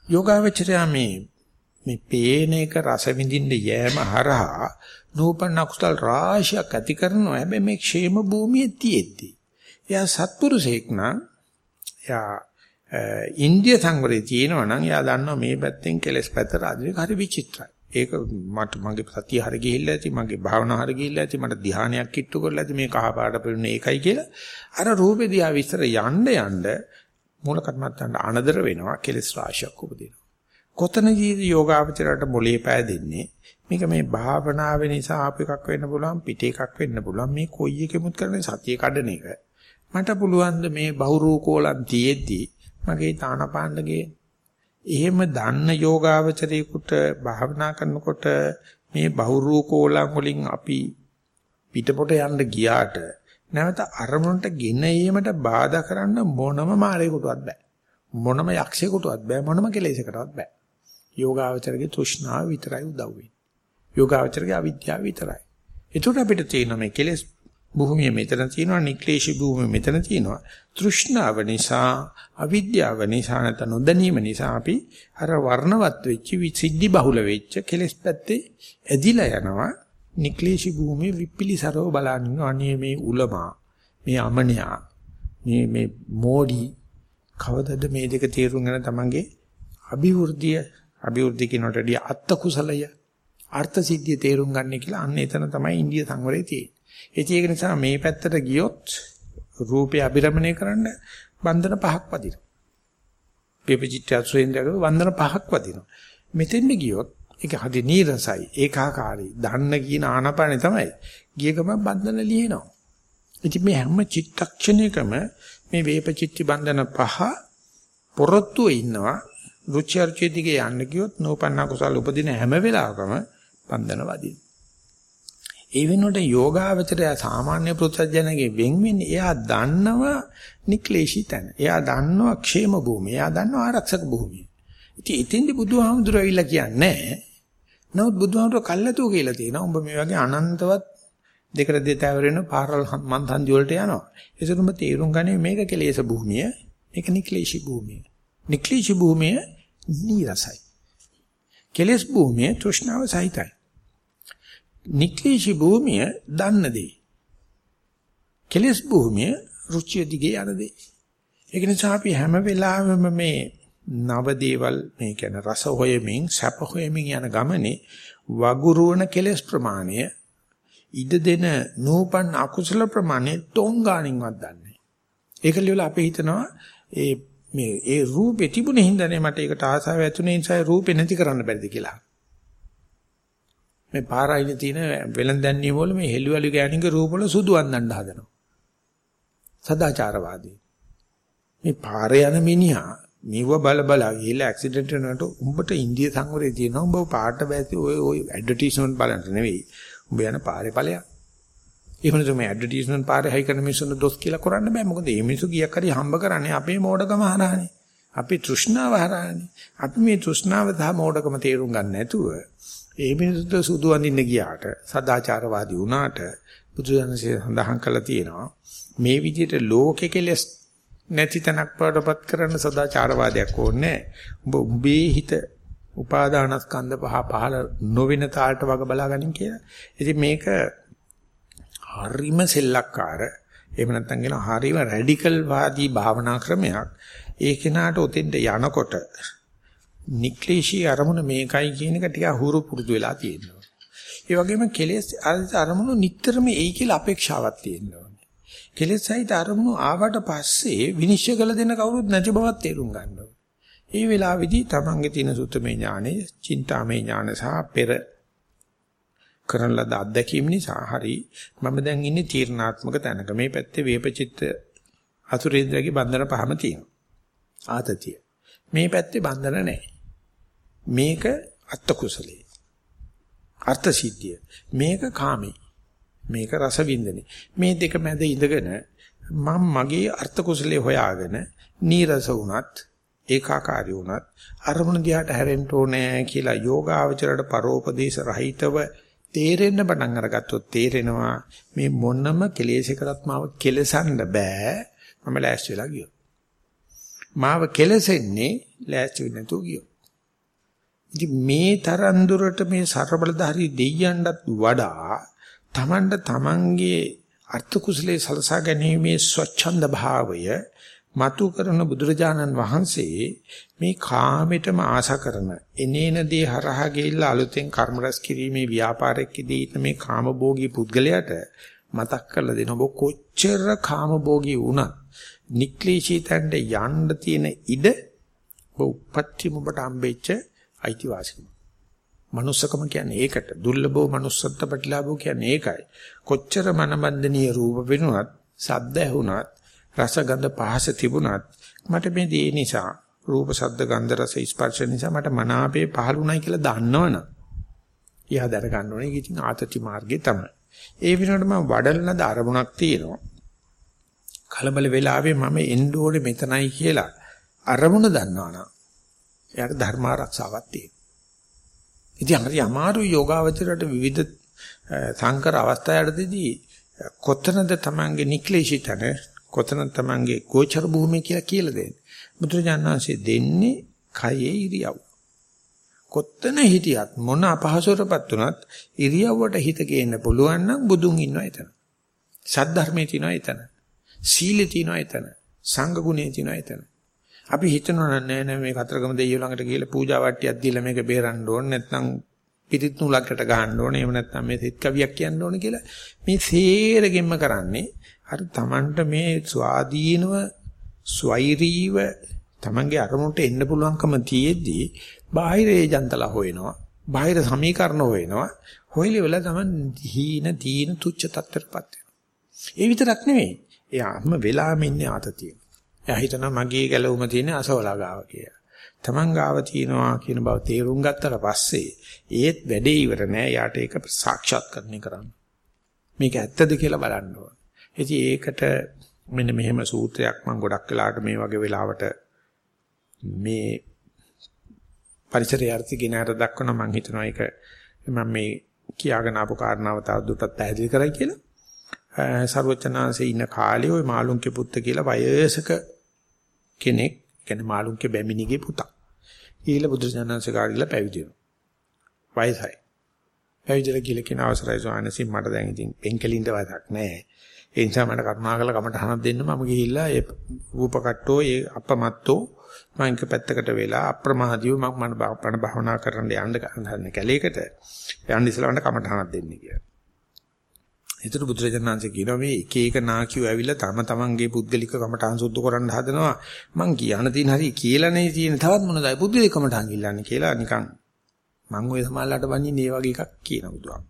Speaker 1: යෝගාවචරය මේ මේ පේන එක රස විඳින්න යෑම හරහා නූපන්න කුසල රාශියක් ඇති කරනවා. හැබැයි මේ ക്ഷേම භූමියේ තියෙද්දි. එයා සත්පුරුෂයෙක් නම් එයා ඉන්දිය සංවරේ තියෙනවා නම් එයා දන්නවා මේ පැත්තෙන් කෙලස් පැත්ත රාජික හරි විචිත්‍රයි. ඒක මට මගේ සතිය හරි ගිහිල්ලා ඇති මගේ භාවනාව හරි ගිහිල්ලා ඇති මට ධානයක් කිට්ටු කරලා ඇති මේ කහ පාට පෙළුනේ ඒකයි කියලා අර රූපේ දිහා විස්තර යන්න යන්න මූල කර්මත්තන්ට අනදර වෙනවා කෙලස් රාශියක් උපදිනවා. කොතනදීද යෝගාවචරයට මොලේ පෑදෙන්නේ? මේක මේ භාවනාව නිසා ආප එකක් වෙන්න පුළුවන් පිට එකක් වෙන්න පුළුවන්. මේ කොයි එකෙමුත් කරන්නේ සතිය කඩන එක. මට පුළුවන් මේ බහුරූකෝලන් තියෙද්දී මගේ තානපාණ්ඩගේ එහෙම දන්න යෝගාවචරේකට භාවනා කරනකොට මේ බහුරූකෝලන් වලින් අපි පිටපොට යන්න ගියාට නැවත අරමුණට ගෙන ඒමට බාධා කරන්න මොනම මාරේකටවත් බෑ. මොනම යක්ෂයෙකුටවත් බෑ මොනම කෙලෙසකටවත් බෑ. යෝගාවචරගේ තෘෂ්ණාව විතරයි උදව් වෙන්නේ. යෝගාවචරගේ අවිද්‍යාව විතරයි. ඒකට අපිට තියෙන මේ කෙලෙස් භූමිය මෙතන තියෙනවා නික්ලේශී භූමිය මෙතන තියෙනවා. තෘෂ්ණාව නිසා අවිද්‍යාව නිසා නැත්නම් නොදැනීම නිසා අපි අර වර්ණවත් වෙච්ච විසිද්ධි බහුල වෙච්ච කෙලෙස් පැත්තේ ඇදිලා යනවා. නික්ලේශී භූමිය විපිලිසරව බලන්න අනේ මේ උලමා මේ අමනියා මේ මේ මෝඩි කවදද මේ දෙක තේරුම් ගන්න තමන්ගේ අභිවෘද්ධිය අභිවෘද්ධි කියනටදී අත්ත කුසලය අර්ථ සිද්ධිය තේරුම් ගන්න කියලා අන්න එතන තමයි ඉන්දිය සංවරයේ තියෙන්නේ. ඒක නිසා මේ පැත්තට ගියොත් රූපය අභිරමණය කරන්න බන්ධන පහක් වදිනවා. පෙපචිත්‍ය සුරේන්ද්‍රගේ වන්දන පහක් වදිනවා. මෙතෙන්ද ගියොත් ඒක හරි නීරසයි ඒකාකාරයි. දන්න කියන ආනපනේ තමයි. ගිය ගමන් බන්ධන ලියනවා. ඉතින් මේ හැම චිත්තක්ෂණයකම මේ වේපචිත්ති බන්ධන පහ පොරොත්තුව ඉන්නවා. රුචි අරුචි දිගේ යන්න ගියොත් නෝපන්න කුසල උපදින හැම වෙලාවකම බන්ධන වදිනවා. ඒ වෙනුවට යෝගාවචරය සාමාන්‍ය පුත්‍ජජනගේ වෙන් වෙන්නේ එයා දන්නව නික්ලේශී තැන. එයා දන්නව ക്ഷേම භූමිය. එයා දන්නව ආරක්ෂක භූමිය. ඉතින් එතෙන්දි බුදුහාමුදුරුවෝ ඇවිල්ලා කියන්නේ නමුත් බුදුහාමුදුරුවෝ කල්ලාතෝ කියලා තියෙනවා. උඹ මේ වගේ අනන්තවත් දෙකට දෙතවරෙන පාරල් මන්තන්දි වලට යනවා. ඒසුරුම තීරුම් ගන්නේ මේක කෙලෙස් භූමිය. මේක නික්ලේශී භූමිය. නික්ලේශී භූමිය නීරසයි. කෙලෙස් භූමිය තෘෂ්ණාව සහිතයි. නික්ලේශී භූමිය දන්න දේ. කෙලස් භූමිය රුචිය දිගේ යන දේ. ඒක නිසා අපි හැම වෙලාවෙම මේ නව දේවල් මේ කියන රස හොයමින් සැප හොයමින් යන ගමනේ වගුරුවන කෙලස් ප්‍රමාණය ඉද දෙන නූපන් අකුසල ප්‍රමාණය තොංගාණින්වත් දන්නේ. ඒක ලියලා අපි හිතනවා ඒ මේ ඒ රූපේ තිබුණේ හින්දානේ මට ඒකට ආසාව ඇතුනේ නිසා රූපේ නැති කරන්න බැරිද කියලා. මේ පාරයිනේ තියෙන වෙලඳැන්නිය වල මේ හෙළුවලු ගෑණිගේ රූපවල සුදු අන්දන්න හදනවා. සදාචාරවාදී. මේ පාරේ යන මිනිහා මෙව බල බල ගිහලා ඇක්සිඩන්ට් වෙනකොට උඹට ඉන්දිය සංවරේ තියෙනවා උඹ පාට බැසි ඔය ඔය ඇඩ්වර්ටයිස්මන්ට් බලන්න නෙවෙයි. උඹ යන පාරේ ඵලයක්. එහෙම නැත්නම් මේ ඇඩ්වර්ටයිස්මන්ට් පාරේ හයි කරන මිනිස්සුන්ට දොස් කියලා කරන්න බෑ. මොකද මේ මිනිස්සු ගියක් හරි හම්බ කරන්නේ අපේ මෝඩකම හරහානේ. අපි තෘෂ්ණාව හරහානේ. අපි මේ තෘෂ්ණාව සහ මෝඩකම තේරුම් ගන්න නැතුව ඒ මිනිස්සුන්ට සුදු අඳින්න ගියාට සදාචාරවාදී වුණාට බුදුදහමසේ සඳහන් කළා තියෙනවා මේ විදිහට ලෝකෙ කෙලස් නැති තැනක් වඩපත් කරන්න සදාචාරවාදයක් ඕනේ උඹ උඹේ හිත උපාදානස්කන්ධ පහ පහල නොවෙන තාලට වග බලාගනින් කියලා. ඉතින් මේක හරිම සෙල්ලක්කාර එහෙම නැත්නම් කියන හරිම රැඩිකල් වාදී භාවනා ක්‍රමයක්. ඒ කෙනාට උතෙන්ට යනකොට නික්ලේශී අරමුණ මේකයි කියන එක ටික හුරු පුරුදු වෙලා තියෙනවා. ඒ වගේම කෙලෙස් අරමුණු නිටතරම එයි කියලා අපේක්ෂාවක් තියෙනවා. කෙලෙස් සහිත අරමුණු ආවට පස්සේ විනිශ්චය කළ දෙන්න කවුරුත් නැති බවක් තේරුම් ගන්න ඒ වෙලාවේදී තමන්ගේ තියෙන සුත්තමේ ඥානෙ, චින්තාමේ ඥාන සහ පෙර කරන ලද අත්දැකීම් නිසා හරි මම දැන් ඉන්නේ තීර්ණාත්මක තැනක. මේ පැත්තේ වේපචිත්ත අසුරේන්ද්‍රගේ බන්ධන පහම තියෙනවා. ආතතිය. මේ පැත්තේ බන්ධන නැහැ. මේක අත්ත කුසලයේ. අර්ථ සිද්ධිය. මේක කාමේ. මේක රස වින්දනේ. මේ දෙක මැද ඉඳගෙන මම මගේ අර්ථ කුසලයේ හොයාගෙන නීරස වුණත් ඒකාකාරී වුණත් අරමුණ දිහාට හැරෙන්න ඕනේ කියලා යෝගාවචරයට පරෝපදේශ රහිතව තේරෙන්න පටන් අරගත්තොත් තේරෙනවා මේ මොනම කෙලෙසකටත් මාව කෙලසන්න බෑ. මම ලෑස්ති වෙලා ගියොත්. මාව කෙලසෙන්නේ ලෑස්ති වෙන්නේ නැතුව ගියොත්. ඉතින් මේ තරම් දුරට මේ ਸਰබලධාරී දෙයියන්ටත් වඩා තමන්ට තමන්ගේ අර්ථ කුසලයේ සලසා ගැනීමේ ස්වච්ඡන්ද භාවය මතු කරන බුදුරජාණන් වහන්සේ මේ කාමෙටම ආශා කරන එනේන දේ හරහා ගිහිල්ලා අලුතෙන් කර්ම රැස් කිරීමේ ව්‍යාපාරයකදී ඉන්න මේ කාමභෝගී පුද්ගලයාට මතක් කරලා දෙන ඔබ කොච්චර කාමභෝගී වුණත් නික්ලේශී තැන්න යන්න තියෙන ඉඩ ඔබ උපත්ති මුඹට හම්බෙච්ච අයිතිවාසිකම. Manussකම කියන්නේ ඒකට. දුර්ලභෝ manussත්ත ප්‍රතිලාභෝ කියන්නේ ඒකයි. කොච්චර මනබන්ධනීය රූප වෙනුවත්, සද්ද ඇහුණත්, රස ගඳ පහස තිබුණත් මට මේ දේ නිසා රූප ශබ්ද ගන්ධ රස ස්පර්ශ නිසා මට මනාපේ පහළුණයි කියලා දන්නවනම් එයා දර ගන්න ඕනේ ඒක ඉතින් ආතති මාර්ගේ තමයි. ඒ විනෝඩ මම වඩලනද අරමුණක් තියෙනවා. කලබල වෙලාවේ මම එන්න ඕනේ මෙතනයි කියලා අරමුණ දන්නවනම් එයාට ධර්ම ආරක්ෂාවක් තියෙනවා. ඉතින් හරි අමාරු යෝගාවචරයට විවිධ සංකර අවස්ථා යටදී කොතනද Tamange නික්ලේශිතන කොතනද Tamange ගෝචර භූමිය කියලා කියලා දෙන්නේ. බුදුරජාණන්සේ දෙන්නේ කයේ ඉරියව්. කොත්තන හිටියත් මොන අපහසුරපත් උනත් ඉරියව්වට හිත ගේන්න පුළුවන් නම් බුදුන් ඉන්නවා එතන. සද්ධර්මයේ තියෙනවා එතන. සීලේ තියෙනවා එතන. සංඝ ගුණේ තියෙනවා එතන. අපි හිතනවා නෑ නෑ මේ කතරගම දෙයියෝ ළඟට ගිහලා පූජා වට්ටියක් දීලා මේක බේරන්න ඕනේ. නැත්නම් පිටිත් නූලකට ගහන්න ඕනේ. එහෙම නැත්නම් මේ සිත් කවියක් කියන්න ඕනේ කියලා මේ සේරගෙම්ම කරන්නේ. අර Tamanට මේ ස්වාධීනව ස්වෛරීව Tamanගේ අරමුණට එන්න පුළුවන්කම තියෙද්දී බාහිර ඒජන්තලා හොයනවා. බාහිර සමීකරණ හොයනවා. හොයලි වල Taman හීන දීන තුච්ච තත්ත්වයටපත් වෙනවා. ඒ විතරක් නෙවෙයි. එයාම වෙලාම ඉන්නේ ආතතිය එයා හිතනවා මගේ ගැලවුම තියෙන අසවලා ගාව කියලා. Taman ගාව තියනවා කියන බව තේරුම් ගත්තට පස්සේ ඒත් වැඩේ ඉවර නෑ. යාට ඒක සාක්ෂාත්කරණය කරන්න. මේක ඇත්තද කියලා බලන්න ඕන. ඉතින් ඒකට මෙන්න මෙහෙම සූත්‍රයක් මම ගොඩක් වෙලාවට මේ වගේ වෙලාවට මේ පරිසරය අර්ථි ගිනාට දක්වන මම හිතනවා ඒක මම මේ කියාගෙන ආපු කාරණාව තව දුරටත් පැහැදිලි කරයි කියලා. සර්වචනාංශේ ඉන්න කාලේ ওই මාළුන්ගේ පුත්ත කියලා වයසක කෙනෙක් කියන්නේ මාළුන්ගේ බැමිණිගේ පුතා. ඊළ බුදුසසුනanse කාර්යලා පැවිදි වෙනවා. වයසයි. පැවිදිලා කියලා කියන අවසරයි සෝනසි මට දැන් ඉතින් පෙන්කලින්ද වදක් නැහැ. ඒ නිසා මට කරුණාකරලා කමට හනක් දෙන්න මම ගිහිල්ලා ඒ රූපකට්ටෝ ඒ අපමත්තෝ මම එක පැත්තකට වෙලා අප්‍රමාදීව මම මන බණ භාවනා කරන්න යන්න ගන්න කැලේකට යන්න ඉස්සලා මට කමට හනක් දෙන්න කියලා. ඒතර බුදුරජාණන්සේ කියනවා මේ එක එක නාකියෝ ඇවිල්ලා තම තමන්ගේ පුද්ගලික කමටහන් සුද්ධ කරන්න හදනවා. මං කියන්න තියෙන හරි කියලා නේ තියෙන තවත් මොනදයි පුද්ගලික කමටහන් ඉල්ලන්නේ කියලා නිකන් මං ඔය සමාල්ලාට වන්නේ මේ වගේ එකක් කියන බුදුහාම.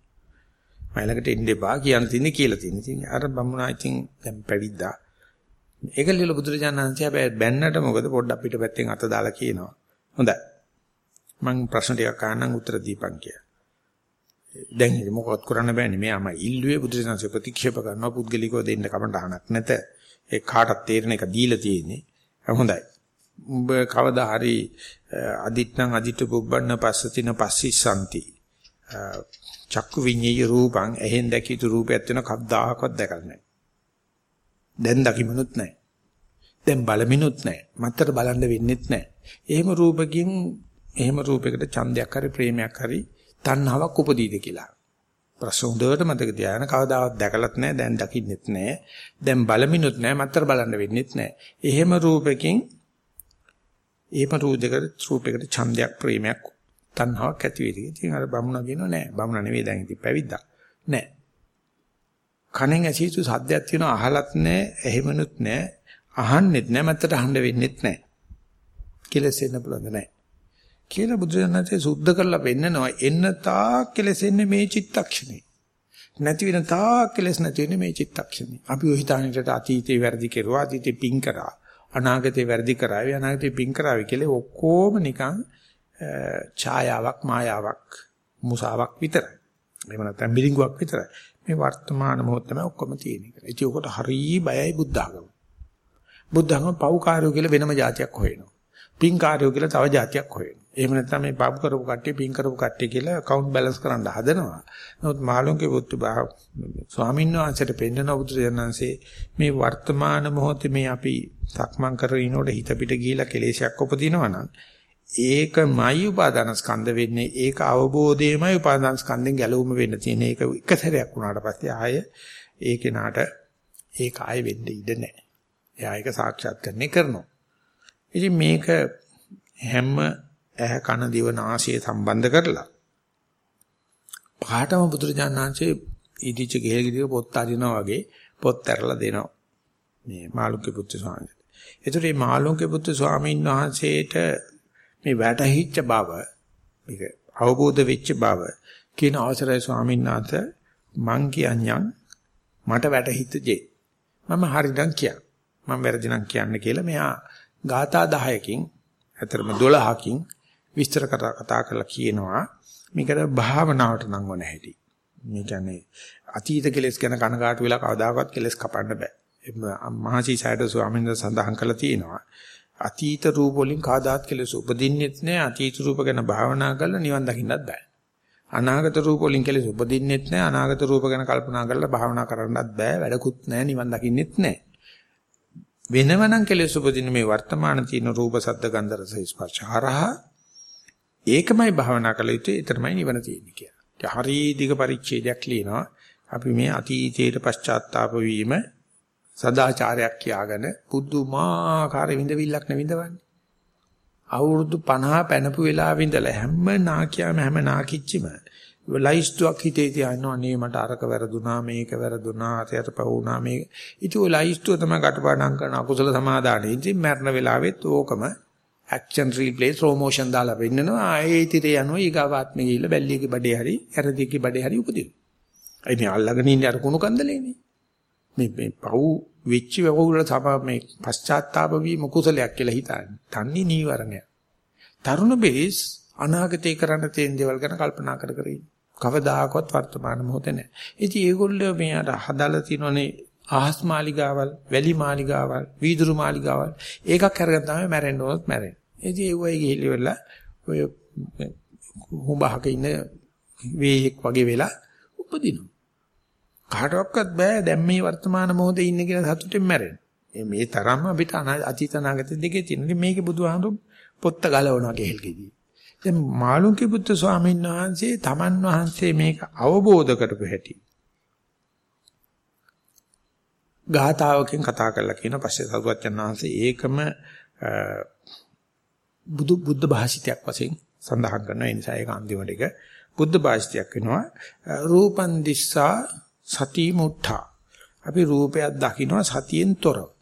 Speaker 1: මයිලකට එන්න එපා කියන්න තියෙන්නේ කියලා තියෙන ඉතින් අර බමුණා ඉතින් දැන් පැවිද්දා. ඒකලිල බුදුරජාණන්සේ හැබැයි බැන්නට මොකද පොඩ්ඩක් පිටපැත්තෙන් අත දාලා කියනවා. හොඳයි. මං ප්‍රශ්න ටිකක් අහන්නම් උත්තර දීපන් කියලා. දැන් ඉතින් මොකවත් කරන්න බෑනේ. මෙයාම ඉල්ලුවේ බුදුසසුන ප්‍රතික්ෂේප කරනවා පුද්ගලිකව දෙන්න කමට අහනක් නැත. ඒ කාටත් තේරෙන එක දීලා තියෙන්නේ. හොඳයි. උඹ කවදා හරි අදිත්නම් අදිට පුබ්බන්න පස්සතින පස්සිසanti. චක්කු විඤ්ඤය රූපං එහෙන් දැකිතු රූපයක් වෙන කවදාකවත් දැකලා නැහැ. දැන් දකිමනුත් නැහැ. දැන් බලමිනුත් නැහැ. මත්තර බලන්න වෙන්නෙත් නැහැ. එහෙම රූපකින් එහෙම රූපයකට ඡන්දයක් හරි ප්‍රේමයක් හරි තණ්හාවක් උපදීද කියලා. ප්‍රශ්න හොඳට මතක තියාගන්න කවදාවත් දැකලත් නැහැ දැන් දකින්නෙත් නැහැ. දැන් බලමිනුත් නැහැ මත්තර බලන්න වෙන්නෙත් නැහැ. එහෙම රූපකින් එහෙම රූපයකට රූපයකට ඡන්දයක් ප්‍රේමයක් තණ්හාවක් ඇති වෙයි. ඉතින් අර බමුණ කියනවා නෑ. බමුණ නෙවෙයි දැන් ඉතින් පැවිද්දා. නෑ. කණෙන් ඇසීතු සද්දයක් තියෙනවා අහලත් නෑ, එහෙමනුත් නෑ, අහන්නෙත් නෑ, මත්තට අහන්න වෙන්නෙත් නෑ. කෙලෙසෙන්න පුළුවන් නෑ. කියලා බුදුරජාණන්සේ සුද්ධ කරලා පෙන්නනවා එන්න තාක් කෙලෙස් එන්නේ මේ චිත්තක්ෂණේ. නැති වෙන තාක් කෙලෙස් නැති වෙන්නේ මේ චිත්තක්ෂණේ. අපි ඔය හිතානිට අතීතේ වැරදි කෙරුවා අතීතේ පිං කරා. අනාගතේ වැරදි කරාවි අනාගතේ පිං කරාවි කියලා ඔක්කොම නිකන් ඡායාවක් මායාවක් මුසාවක් විතරයි. එහෙම නැත්නම් මිරිඟුවක් විතරයි. මේ වර්තමාන මොහොත තමයි ඔක්කොම තියෙන්නේ කියලා. ඉතින් ඔකට හරි බයයි බුද්ධඝම. බුද්ධඝම පව්කාරයෝ කියලා වෙනම જાතියක් හොයනවා. පින්කාරයෝ කියලා තව જાතියක් හොයනවා. එහෙම නැත්නම් මේ පබ් කරපු කට්ටිය පින් කරපු කට්ටිය කියලා account balance කරන්න හදනවා. නමුත් මාළුන්ගේ පුත්තු ස්වාමීන් වහන්සේට පෙන්නන බුදුරජාණන්සේ මේ වර්තමාන මොහොතේ මේ අපි සක්මන් කරගෙන හිත පිට ගිහිලා කෙලේශයක් උපදිනවා නම් ඒකමයි උපාදාන ස්කන්ධ වෙන්නේ ඒක අවබෝධයමයි උපාදාන ස්කන්ධෙන් ගැලවුම වෙන්න තියෙන ඒක එක සැරයක් වුණාට පස්සේ ආය ඒ කෙනාට ඒක ආය වෙන්න ඉඩ නැහැ. එයා ඒක සාක්ෂාත් කරන්නේ කරනවා. ඉතින් මේක හැම ඇහ කන දිව නාසය සම්බන්ධ කරලා පාඨම බුදුරජාණන් වහන්සේ ඉදිච්ච ගෙහෙල් ගෙඩිය පොත් අරිනවා වගේ පොත් ඇරලා දෙනවා. මේ මාළුක්‍ය පුත්තු ස්වාමීන් වහන්සේ. ඒතර මේ මාළුක්‍ය පුත්තු ස්වාමීන් වහන්සේට මේ වැටහිච්ච බව මේක අවබෝධ වෙච්ච බව කියන අවසරයි ස්වාමීන් වහන්සේ මං කියන්නම් මට වැටහිච්ච ජේ මම හරිනම් කියන්න. මම වැරදි නම් කියන්න කියලා මෙහා ගාථා 10කින් අතරම 12කින් විස්තර කතා කරලා කියනවා මේකට භාවනාවට නම් වන හැටි. මේ කියන්නේ අතීත කෙලෙස් ගැන කනගාටු වෙලා කවදාකවත් කෙලෙස් කපන්න බෑ. මහසි සයඩ ස්වාමීන් වහන්සේ සඳහන් කළා තියෙනවා. අතීත රූප වලින් කාදාත් කෙලෙස් උපදින්නෙත් නෑ අතීත රූප ගැන භාවනා කරලා නිවන් දකින්නත් බෑ. අනාගත රූප වලින් කෙලෙස් උපදින්නෙත් නෑ අනාගත රූප ගැන කල්පනා කරලා භාවනා කරන්නත් බෑ වැඩකුත් නෑ නිවන් දකින්නෙත් නෑ. වෙනවනම් කෙලෙස් උපදින මේ වර්තමාන තියෙන රූප සද්ද ගන්ධ රස ස්පර්ශ හරහා ඒකමයි භාවනා කළ යුත්තේ ඒතරමයි නිවන තියෙන්නේ කියලා. හරි දිග පරිච්ඡේදයක් ලියනවා. අපි මේ අතීතයේ පශ්චාත්තාප වීම සදාචාරයක් කියාගෙන පුදුමාකාර විඳවිල්ලක් නෙවිඳවන්නේ. අවුරුදු 50 පැනපු වෙලාවෙ ඉඳලා හැම නාකියාම හැම නාකිච්චිම ලයිස්තුවක් හිතේ තියාගෙන අනේ මට අරක වැරදුනා මේක වැරදුනා අතයට පවුනා මේක. ඉතින් ඔය ලයිස්තුව තමයි කටපාඩම් කරන අකුසල සමාදානෙ. ඉතින් මරණ වෙලාවෙත් ඕකම ඇක්ෂන් රීප්ලේ ස්ලෝ මොෂන් දාලා පෙන්නනවා. ආයේ ඉතිරේ යනවා ඊගාවාත්මෙ ගිහිල්ලා බැල්ලියගේ බඩේ හරි ඇරදිගේ බඩේ හරි උපදිනවා. අයි මේ අල්ලගෙන ඉන්නේ අර කුණු කන්දලේනේ. මේ මේ පව් වෙච්ච වල තම මේ පශ්චාත්තාප වීම කුසලයක් කියලා හිතන්නේ. තන්නේ නීවරණය. තරුණ බේස් අනාගතේ කරන්න තියෙන දේවල් ගැන කල්පනා කර කර ඉන්නේ. කවදාකවත් වර්තමාන මොහොතේ නැහැ. ඉතින් ඒගොල්ලෝ මේ අර හදලා තිනෝනේ ආහස් මාලිගාවල්, වැලි මාලිගාවල්, වීදුරු මාලිගාවල් ඒකක් අරගෙන තමයි මැරෙන්න ඕනත් මැරෙන්නේ. ඉතින් ඒ වගේ ගිහිල්ලා ඔය හුඹහක ඉන්න වේහෙක් වගේ වෙලා උපදිනවා. කාටවත් බෑ දැන් මේ වර්තමාන මොහොතේ ඉන්න කියලා සතුටින් මැරෙන්න. මේ තරම්ම අපිට අතීත අනාගත දෙකේ තියෙන මේකේ බුදුහාමුදුරු පොත්ත ගලවනවා කෙහෙල්කෙදී. දැන් මාළුන්ගේ පුත්‍ර ස්වාමීන් වහන්සේ තමන් වහන්සේ මේක අවබෝධ කරපු හැටි. ගාතාවකින් කතා කරලා කියන පස්සේ සරුවච්චන් වහන්සේ ඒකම බුදු බුද්ධ භාෂිතයක් වශයෙන් සඳහන් කරනවා. ඒ නිසා ඒක අන්තිමට එක බුද්ධ භාෂිතයක් වෙනවා. රූපන් දිස්සා සති මුත්තා. අපි රූපයක් දකිනවා සතියෙන් තොරව.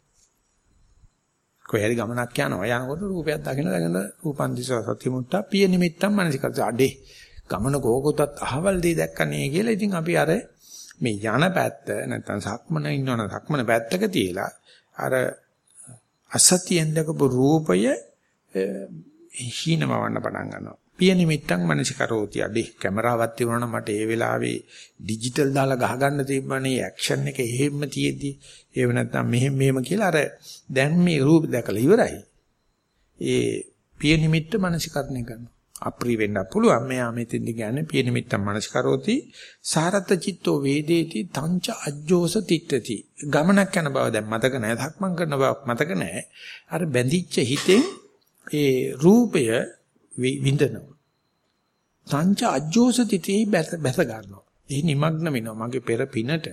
Speaker 1: කොහේරි ගමනක් යනවා. යනකොට රූපයක් දකින්න දකින්න රූපන් දිසා සති මුත්තා පිය නිමිත්තම් මනසිකත අඩේ. ගමන කෝකොතත් අහවල් දෙය දැක්කනේ කියලා ඉතින් අපි අර මේ යන පැත්ත නැත්තම් සක්මන ඉන්නවනම් සක්මන පැත්තක තියලා අර අසතියෙන් දකපු රූපය හීනමවන්න පටන් ගන්නවා. පිය නිමිත්තන් මනසිකරෝති අඩේ කැමරාවක් තිබුණා මට ඒ වෙලාවේ ඩිජිටල් දාලා ගහගන්න තිබ්බනේ ඇක්ෂන් එක එහෙම්ම තියෙද්දි. ඒව නැත්තම් මෙහෙම මෙහෙම කියලා අර දැන් මේ රූප දැකලා ඉවරයි. ඒ පිය නිමිත්ත මනසිකරණය කරනවා. අප්‍රී වෙන්න පුළුවන්. මෙයා මෙතෙන්දි කියන්නේ පිය නිමිත්තන් මනසිකරෝති සාරත චිත්තෝ වේදේති තංච අජ්ජෝස තිට්ඨති. ගමනක් යන බව දැන් මතක නැහැ. ධක්මං කරන බව මතක නැහැ. අර බැඳිච්ච හිතෙන් ඒ රූපය විඳිනවා. සංච අජෝසතිතේ බැස ගන්නවා. ඒ নিমග්න වෙනවා. මගේ පෙර පිනට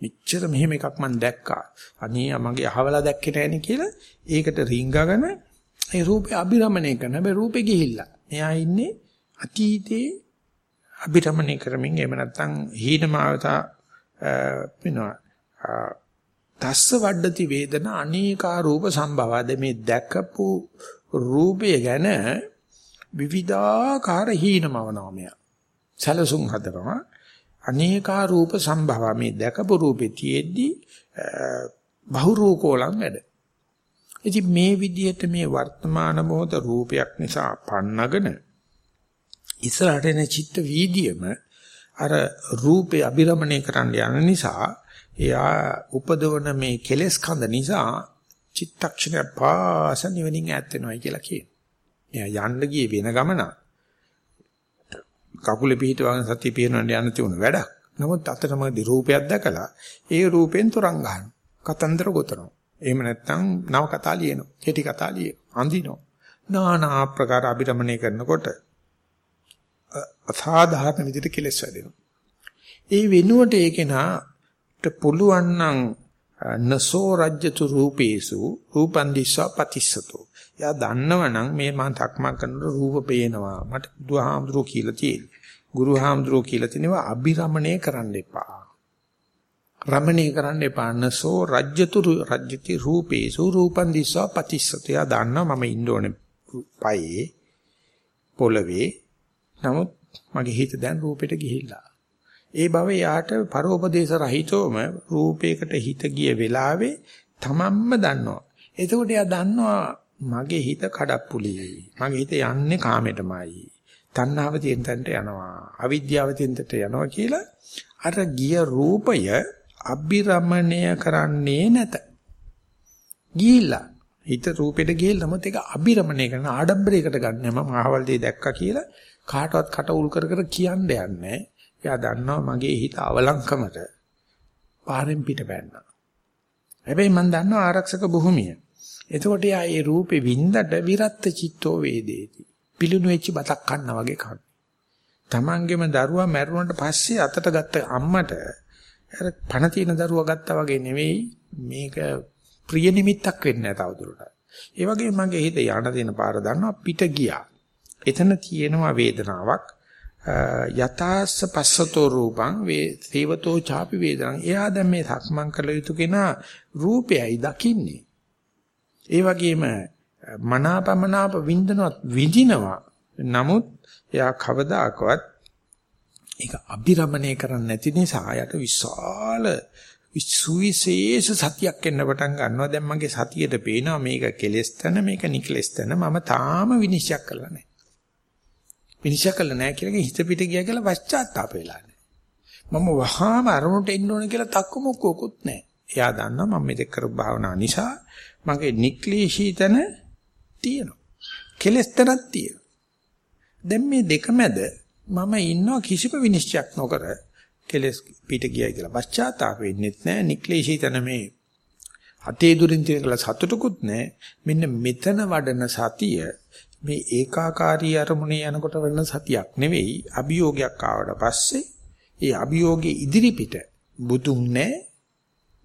Speaker 1: මෙච්චර මෙහෙම එකක් මම දැක්කා. අනේ මගේ අහවලා දැක්කේ නැණි කියලා ඒකට රිංගගෙන ඒ රූපේ අභිරමණය කරන හැබැයි රූපේ ගිහිල්ලා. මෙයා ඉන්නේ අතීතේ අභිරමණය කරමින් එහෙම නැත්නම් හීනමාවතා වෙනවා. තස්ස වඩති වේදන අනේකා රූප සම්භවද මේ දැකපු රූපය ගැන විවිධාකාර හීනමවනවා මෙයා. සැලසුම් හදනවා. අනේකා රූප සම්භව මේ දැකපු රූපේ තියෙද්දි බහුරූපෝලම් වැඩ. ඉතින් මේ විදිහට මේ වර්තමාන මොහොත රූපයක් නිසා පන්නගෙන ඉස්සරහට එන චිත්ත වීදියේම අර රූපේ අභිරමණය කරන්න යන නිසා එයා උපදවන මේ කෙලෙස් කඳ නිසා චිත්තක්ෂණය පාස නිවනින් ඈත් වෙනවා කියලා කියනවා. එයා යන්න ගියේ වෙන ගමන. කකුලේ පිහිටවගෙන සතිය පියනන්න යන තියුණු වැඩක්. නමුත් අතරමඟදී රූපයක් දැකලා ඒ රූපෙන් තරංග ගන්නවා. කතන්දර ගොතනවා. එහෙම නැත්නම් නව කතා ලියනවා. කෙටි කතා ලියනවා. අඳිනවා. নানা ආකාර අභිරමණය කරනකොට අසාධාරණ විදිහට කෙලස් වැඩෙනවා. ඒ වෙනුවට ඒකේනාට පුළුවන් නම් නසෝ රජ්‍යතු රූපේසු රූපන් දිස්සා පතිස්සතෝ එයා දන්නවනම් මේ මම තක්මක් කරනකොට රූප පේනවා. මට බුදුහාමුදුරුවෝ කියලා තියෙන්නේ. ගුරුහාමුදුරුවෝ කියලා තිනවා අභිරමණය කරන්න එපා. රමණීය කරන්න එපා. නසෝ රජ්‍යතු රජ්‍යති රූපේ සූරූපන් දිස්සා පතිස්සත. එයා දන්නවා මම ඉන්න ඕනේ පයේ පොළවේ. නමුත් මගේ හිත දැන් රූපෙට ගිහිල්ලා. ඒ බව යාට පරෝපදේශ රහිතවම රූපයකට හිත ගිය වෙලාවේ තමන්ම දන්නවා. එතකොට එයා දන්නවා මගේ හිත කඩප්පුලි. මගේ හිත යන්නේ කාමයටමයි. තණ්හාව තියෙන තැනට යනවා. අවිද්‍යාව තියෙන තැනට යනවා කියලා අර ගිය රූපය අබිරමණය කරන්නේ නැත. ගිහිල්ලා හිත රූපෙට ගිහිල්ලාම ඒක අබිරමණය කරන ආඩම්බරයකට ගන්න මම අහවල් දෙය දැක්කා කියලා කාටවත් කට උල් කර කර කියන්න යන්නේ. එයා දන්නවා මගේ හිත අවලංකමට පාරෙන් පිට පැන්නා. හැබැයි මම දන්නවා ආරක්ෂක භූමිය. එතකොට යා ඒ රූපේ වින්දට විරත් චිත්තෝ වේදේති. පිලුණු වෙච්ච බතක් කන්නා වගේ කන. Tamanගෙම දරුවා මැරුණට පස්සේ අතට ගත්ත අම්මට අර පණ තියෙන දරුවා ගත්තා වගේ නෙවෙයි මේක ප්‍රිය නිමිත්තක් වෙන්නේ නැහැ තවදුරටත්. ඒ වගේ මගේ හිත යන දෙන පාර දන්නවා පිට ගියා. එතන තියෙනවා වේදනාවක්. යතාස්ස පස්සතෝ රූපං වේ සේවතෝ ചാපි වේදනං. එයා දැන් මේ සක්මන් කළ යුතු කෙනා රූපයයි දකින්නේ. ඒ වගේම මනාපමනාප විඳිනවත් විඳිනවා. නමුත් එයා කවදාකවත් ඒක අභිරමණය කරන්නේ නැති නිසා යට විශාල සුවිශේෂ සතියක් එන්න පටන් ගන්නවා. දැන් මගේ සතියට පේනවා මේක කෙලස්තන මේක නිකලස්තන මම තාම විනිශ්චය කරලා නැහැ. විනිශ්චය කළා නැහැ කියලා හිත පිට ගියා කියලා පශ්චාත්තාප වෙලා නැහැ. මම වහාම අරමුණට එන්න ඕන කියලා තක්කු මොකකුත් නැහැ. එයා දන්නවා මම මේක කරපු භාවනා නිසා මගේ නික්ලේශී තන තියෙනවා. කෙලස් තනක් තියෙනවා. දැන් මේ දෙක මැද මම ඉන්නවා කිසිම විනිශ්චයක් නොකර කෙලස් පිට ගියයි කියලා පශ්චාත්තාප වෙන්නෙත් නැහැ. නික්ලේශී තන මේ අතේ දුරින් තියෙන සතුටුකුත් නැහැ. මෙන්න මෙතන වඩන සතිය මේ ඒකාකාරී අරමුණේ යනකොට වෙන සතියක් නෙවෙයි අභියෝගයක් ආවට පස්සේ ඒ අභියෝගේ ඉදිරි පිට බුදුන් නැහැ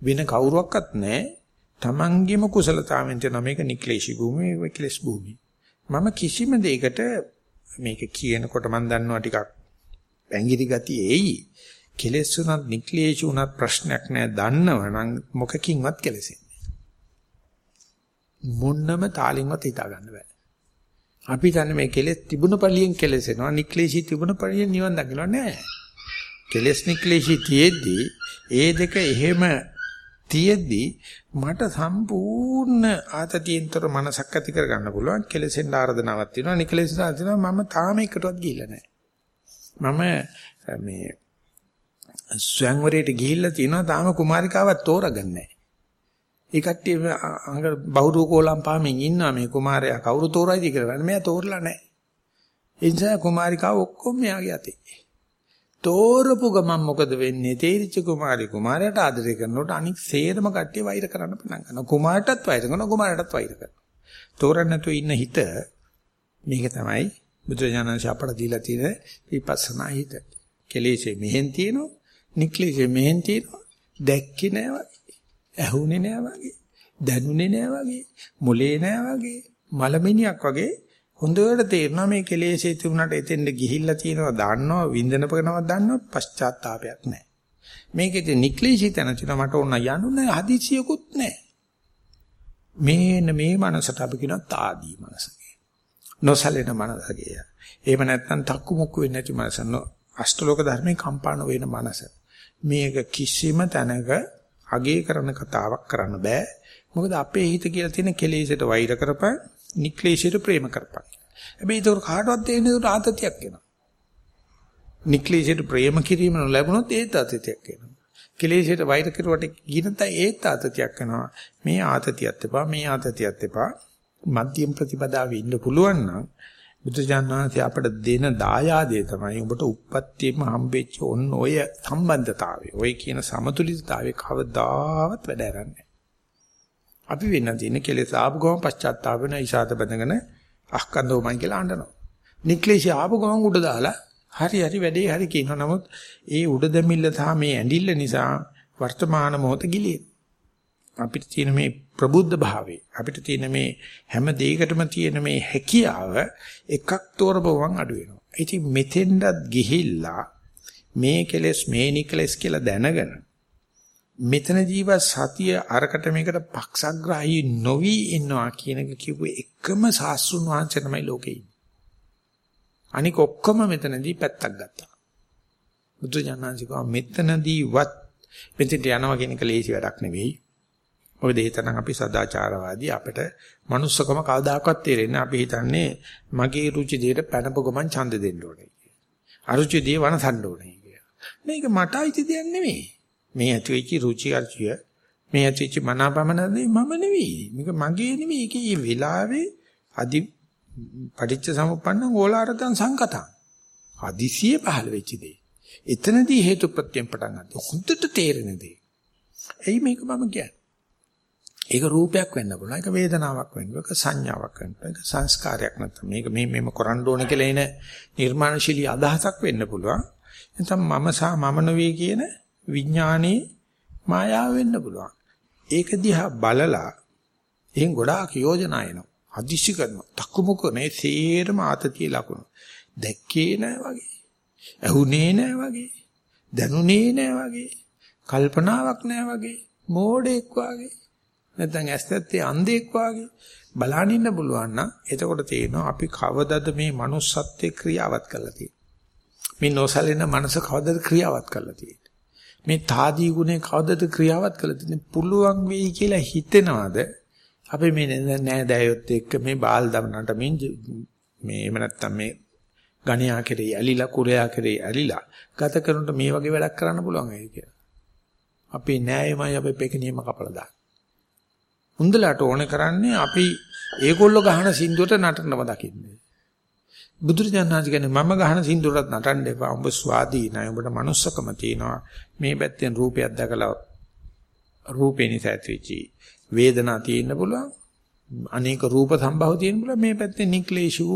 Speaker 1: වෙන කවුරුවක්වත් නැහැ තමන්ගේම කුසලතාවෙන් තන මේක නික්ලේශී භූමිය වික්ලේශ භූමිය. මම කිසිම දෙයකට මේක කියනකොට මම දන්නවා ටිකක් පැංගිරි ගතිය එයි. කෙලෙස් උනත් නික්ලේශ උනත් ප්‍රශ්නයක් නෑ. දන්නවනම් මොකකින්වත් කෙලෙසෙන්නේ මොන්නම තාලින්වත් හිතා ගන්න බෑ. අපි දන්නේ මේ කෙලෙස් තිබුණ පළියෙන් කෙලෙසෙනවා. නික්ලේශී තිබුණ පළියෙන් නිවන් දකින්න නෑ. කෙලෙස් නික්ලේශී තියේදී ඒ දෙක එහෙම තියෙද්දි මට සම්පූර්ණ ආතතියෙන්තර මනසක් ඇති කරගන්න පුළුවන්. කෙලෙසෙන් ආර්ධනාවක් තියෙනවා. නිකලෙසෙන් තියෙනවා. මම තාම එකටවත් ගිහිල්ලා නැහැ. මම මේ ස්වයංවරයට ගිහිල්ලා තියෙනවා. තාම කුමාරිකාවක් තෝරගන්නේ නැහැ. ඒ කට්ටිය අඟ බහුරු කෝලම් පාමින් ඉන්නවා. මේ කුමාරයා කවුරු තෝරයිද කියලා. මෙයා තෝරලා නැහැ. ඒ නිසා කුමාරිකාව ඔක්කොම මෙයාගේ අතේ. තෝරපු ගමන් මොකද වෙන්නේ? තේරිච්ච කුමාරි කුමාරයාට ආදරය කරනකොට අනික් සේරම කට්ටිය වෛර කරන්න පටන් ගන්නවා. කුමාරටත් වෛර කරනවා, කුමාරටත් වෛර කරනවා. තෝරන්න නැතුව ඉන්න හිත මේක තමයි බුදුරජාණන් අපට දීලා තියෙන විපස්සනා හිත. කෙලෙසේ මෙහෙන් තියෙනවා, නික්ලෙසේ මෙහෙන් තියෙනවා. දැක්කේ නෑ වගේ. ඇහුනේ නෑ වගේ. දැනුනේ නෑ වගේ. මොලේ නෑ වගේ. මලමිනියක් වගේ හොඳට තේරෙනවා මේ කෙලෙසේ තිබුණාට එතෙන්ද ගිහිල්ලා තියෙනවා දන්නවා විඳිනපකනවා දන්නවා පශ්චාත්තාවයක් නැහැ. මේකෙදි නික්ලේශී තැන තියෙනවා මට ඕන යනුනේ හදිසියකුත් නැහැ. මේන මේ මනසට අපි කියනවා తాදී මනස නොසලෙන මනස කිය. එහෙම නැත්නම් තක්කු මුක්කු වෙන්නේ නැති මනස අෂ්ටලෝක ධර්මේ කම්පාණ වෙන මනස. මේක කිසිම තැනක අගේ කරන කතාවක් කරන්න බෑ. මොකද අපේ හිත කියලා තියෙන කෙලෙසට වෛර කරපන් නික්ලේශයට ප්‍රේම කරපන්. හැබැයි ඒක කාටවත් තේරෙන්නේ ඒක ආතතියක් වෙනවා. නික්ලේශයට ප්‍රේම කිරීම ලැබුණොත් ඒත් ආතතියක් වෙනවා. කෙලේශයට වෛර කරුවට ගිනත ඒත් ආතතියක් වෙනවා. මේ ආතතියත් එපා මේ ආතතියත් එපා. මධ්‍යම ප්‍රතිපදාවේ ඉන්න පුළුවන් නම් බුදුජානනාංශය අපට දෙන දායාදේ තමයි ඔබට උප්පත්තියම හම්බෙච්ච ඔන්න ඔය සම්බන්ධතාවය. ඔය කියන සමතුලිතතාවය කවදාවත් වැඩ කරන්නේ අපි වෙන්න තියෙන කෙලෙස් ආපු ගමන් පශ්චාත්තාප වෙන ඉසాత බඳගෙන අහකන්දෝමයි කියලා අඬනවා. නික්ලේශී ආපු ගමන් උඩ දාලා හරි හරි වැඩේ හරි කියනවා. නමුත් ඒ උඩ දෙමිල්ල සහ මේ ඇඬිල්ල නිසා වර්තමාන මොහොත ගිලින. අපිට තියෙන මේ ප්‍රබුද්ධ භාවය අපිට තියෙන මේ හැම දෙයකටම තියෙන මේ හැකියාව එකක් තෝරපුවම අඩු වෙනවා. ඉතින් මෙතෙන්ඩත් ගිහිල්ලා මේ කෙලෙස් මේ නිකලෙස් කියලා දැනගෙන මෙතන ජීව සතිය අරකට මේකට පක්ෂග්‍රාහී නොවි ඉන්නවා කියන එක කියපු එකම සාස්ෘණ වංශය තමයි ලෝකේ ඉන්නේ. අනික ඔක්කොම මෙතනදී පැත්තක් ගත්තා. බුදු ජානන්සිකව මෙතනදීවත් මෙතෙන්ට යනවා කියන එක ලේසි වැඩක් නෙවෙයි. මොකද ඒතරම් අපි සදාචාරවාදී අපිට manussකම කවදාකවත් තේරෙන්නේ අපි හිතන්නේ මගේ රුචි දෙයට පැනපු ගමන් ඡන්ද දෙන්න ඕනේ කියලා. අරුචි දේ වනසන්න ඕනේ කියලා. මේක මට අයිති දෙයක් නෙවෙයි. මේ ඇති වෙච්ච රුචි අරුචිය මේ ඇති වෙච්ච මනාපමනදී මම නෙවෙයි. මේක මගේ නෙවෙයි. ඒකේ වෙලාවේ අදි පටිච්ච සමුප්පන්න ඕලාරතං සංකතං. හදිසියෙ පහළ වෙච්ච දේ. එතනදී හේතු ප්‍රත්‍යයෙන් පටන් ගන්න. හොඳට තේරෙන දේ. එයි මේක මම කියන්නේ. ඒක රූපයක් වෙන්න පුළුවන්. ඒක වේදනාවක් වෙන්න පුළුවන්. ඒක සංඥාවක් වෙන්න පුළුවන්. ඒක සංස්කාරයක් නැත්නම් මේක මේ මෙම කරන්න ඕනේ කියලා එන නිර්මාණශීලී අදහසක් වෙන්න පුළුවන්. නැත්නම් මම සහ මම නොවේ කියන විඥානයේ මායාව වෙන්න පුළුවන්. ඒක දිහා බලලා එහෙන් ගොඩාක් යෝජනා එනවා. අදිශි කරනවා. තක්කුමුක නේ සේරම ආතතිය ලකුණු. දැක්කේ නෑ වගේ. ඇහුනේ නෑ වගේ. දැනුනේ නෑ වගේ. කල්පනාවක් නෑ වගේ. මෝඩෙක් වගේ. නැත්නම් ඇස්තත්තේ අන්ධෙක් වගේ. බලන්න ඉන්න පුළුවන් නම් එතකොට තේරෙනවා අපි කවදද මේ manussත්වයේ ක්‍රියාවත් කරලා තියෙන්නේ. මේ නොසලෙන මනස කවදද ක්‍රියාවත් කරලා තියෙන්නේ. මේ තාදී ගුණේ කවදද ක්‍රියාවත් කරලා තියෙන්නේ. පුළුවන් වෙයි කියලා හිතෙනවද? අපි මේ නෑ දයොත් එක්ක මේ බාල් දමනට මින් මේ එහෙම නැත්තම් මේ ගණ්‍යා කෙරේ ඇලිලා කුරයා කෙරේ ඇලිලා ගත කරනට මේ වගේ වැඩක් කරන්න පුළුවන් වෙයි කියලා. අපි නෑයමයි අපි පෙකණීම කපලා දාන්න. උන්දලට ඕනේ කරන්නේ අපි ඒගොල්ලෝ ගහන සින්දුවට නටනව දකින්නේ. බුදුරජාණන් කියන්නේ මම ගහන සින්දුවටත් නටන්න එපා. උඹ ස්වාධීනයි. උඹට manussකම තියෙනවා. මේ පැත්තෙන් රූපයක් දැකලා රූපේ නිසා ඇතිවෙච්චි වේදනා තියෙන්න පුළුවන්. අනේක රූප සම්භව තියෙන්න පුළුවන්. මේ පැත්තේ නික්ලේශු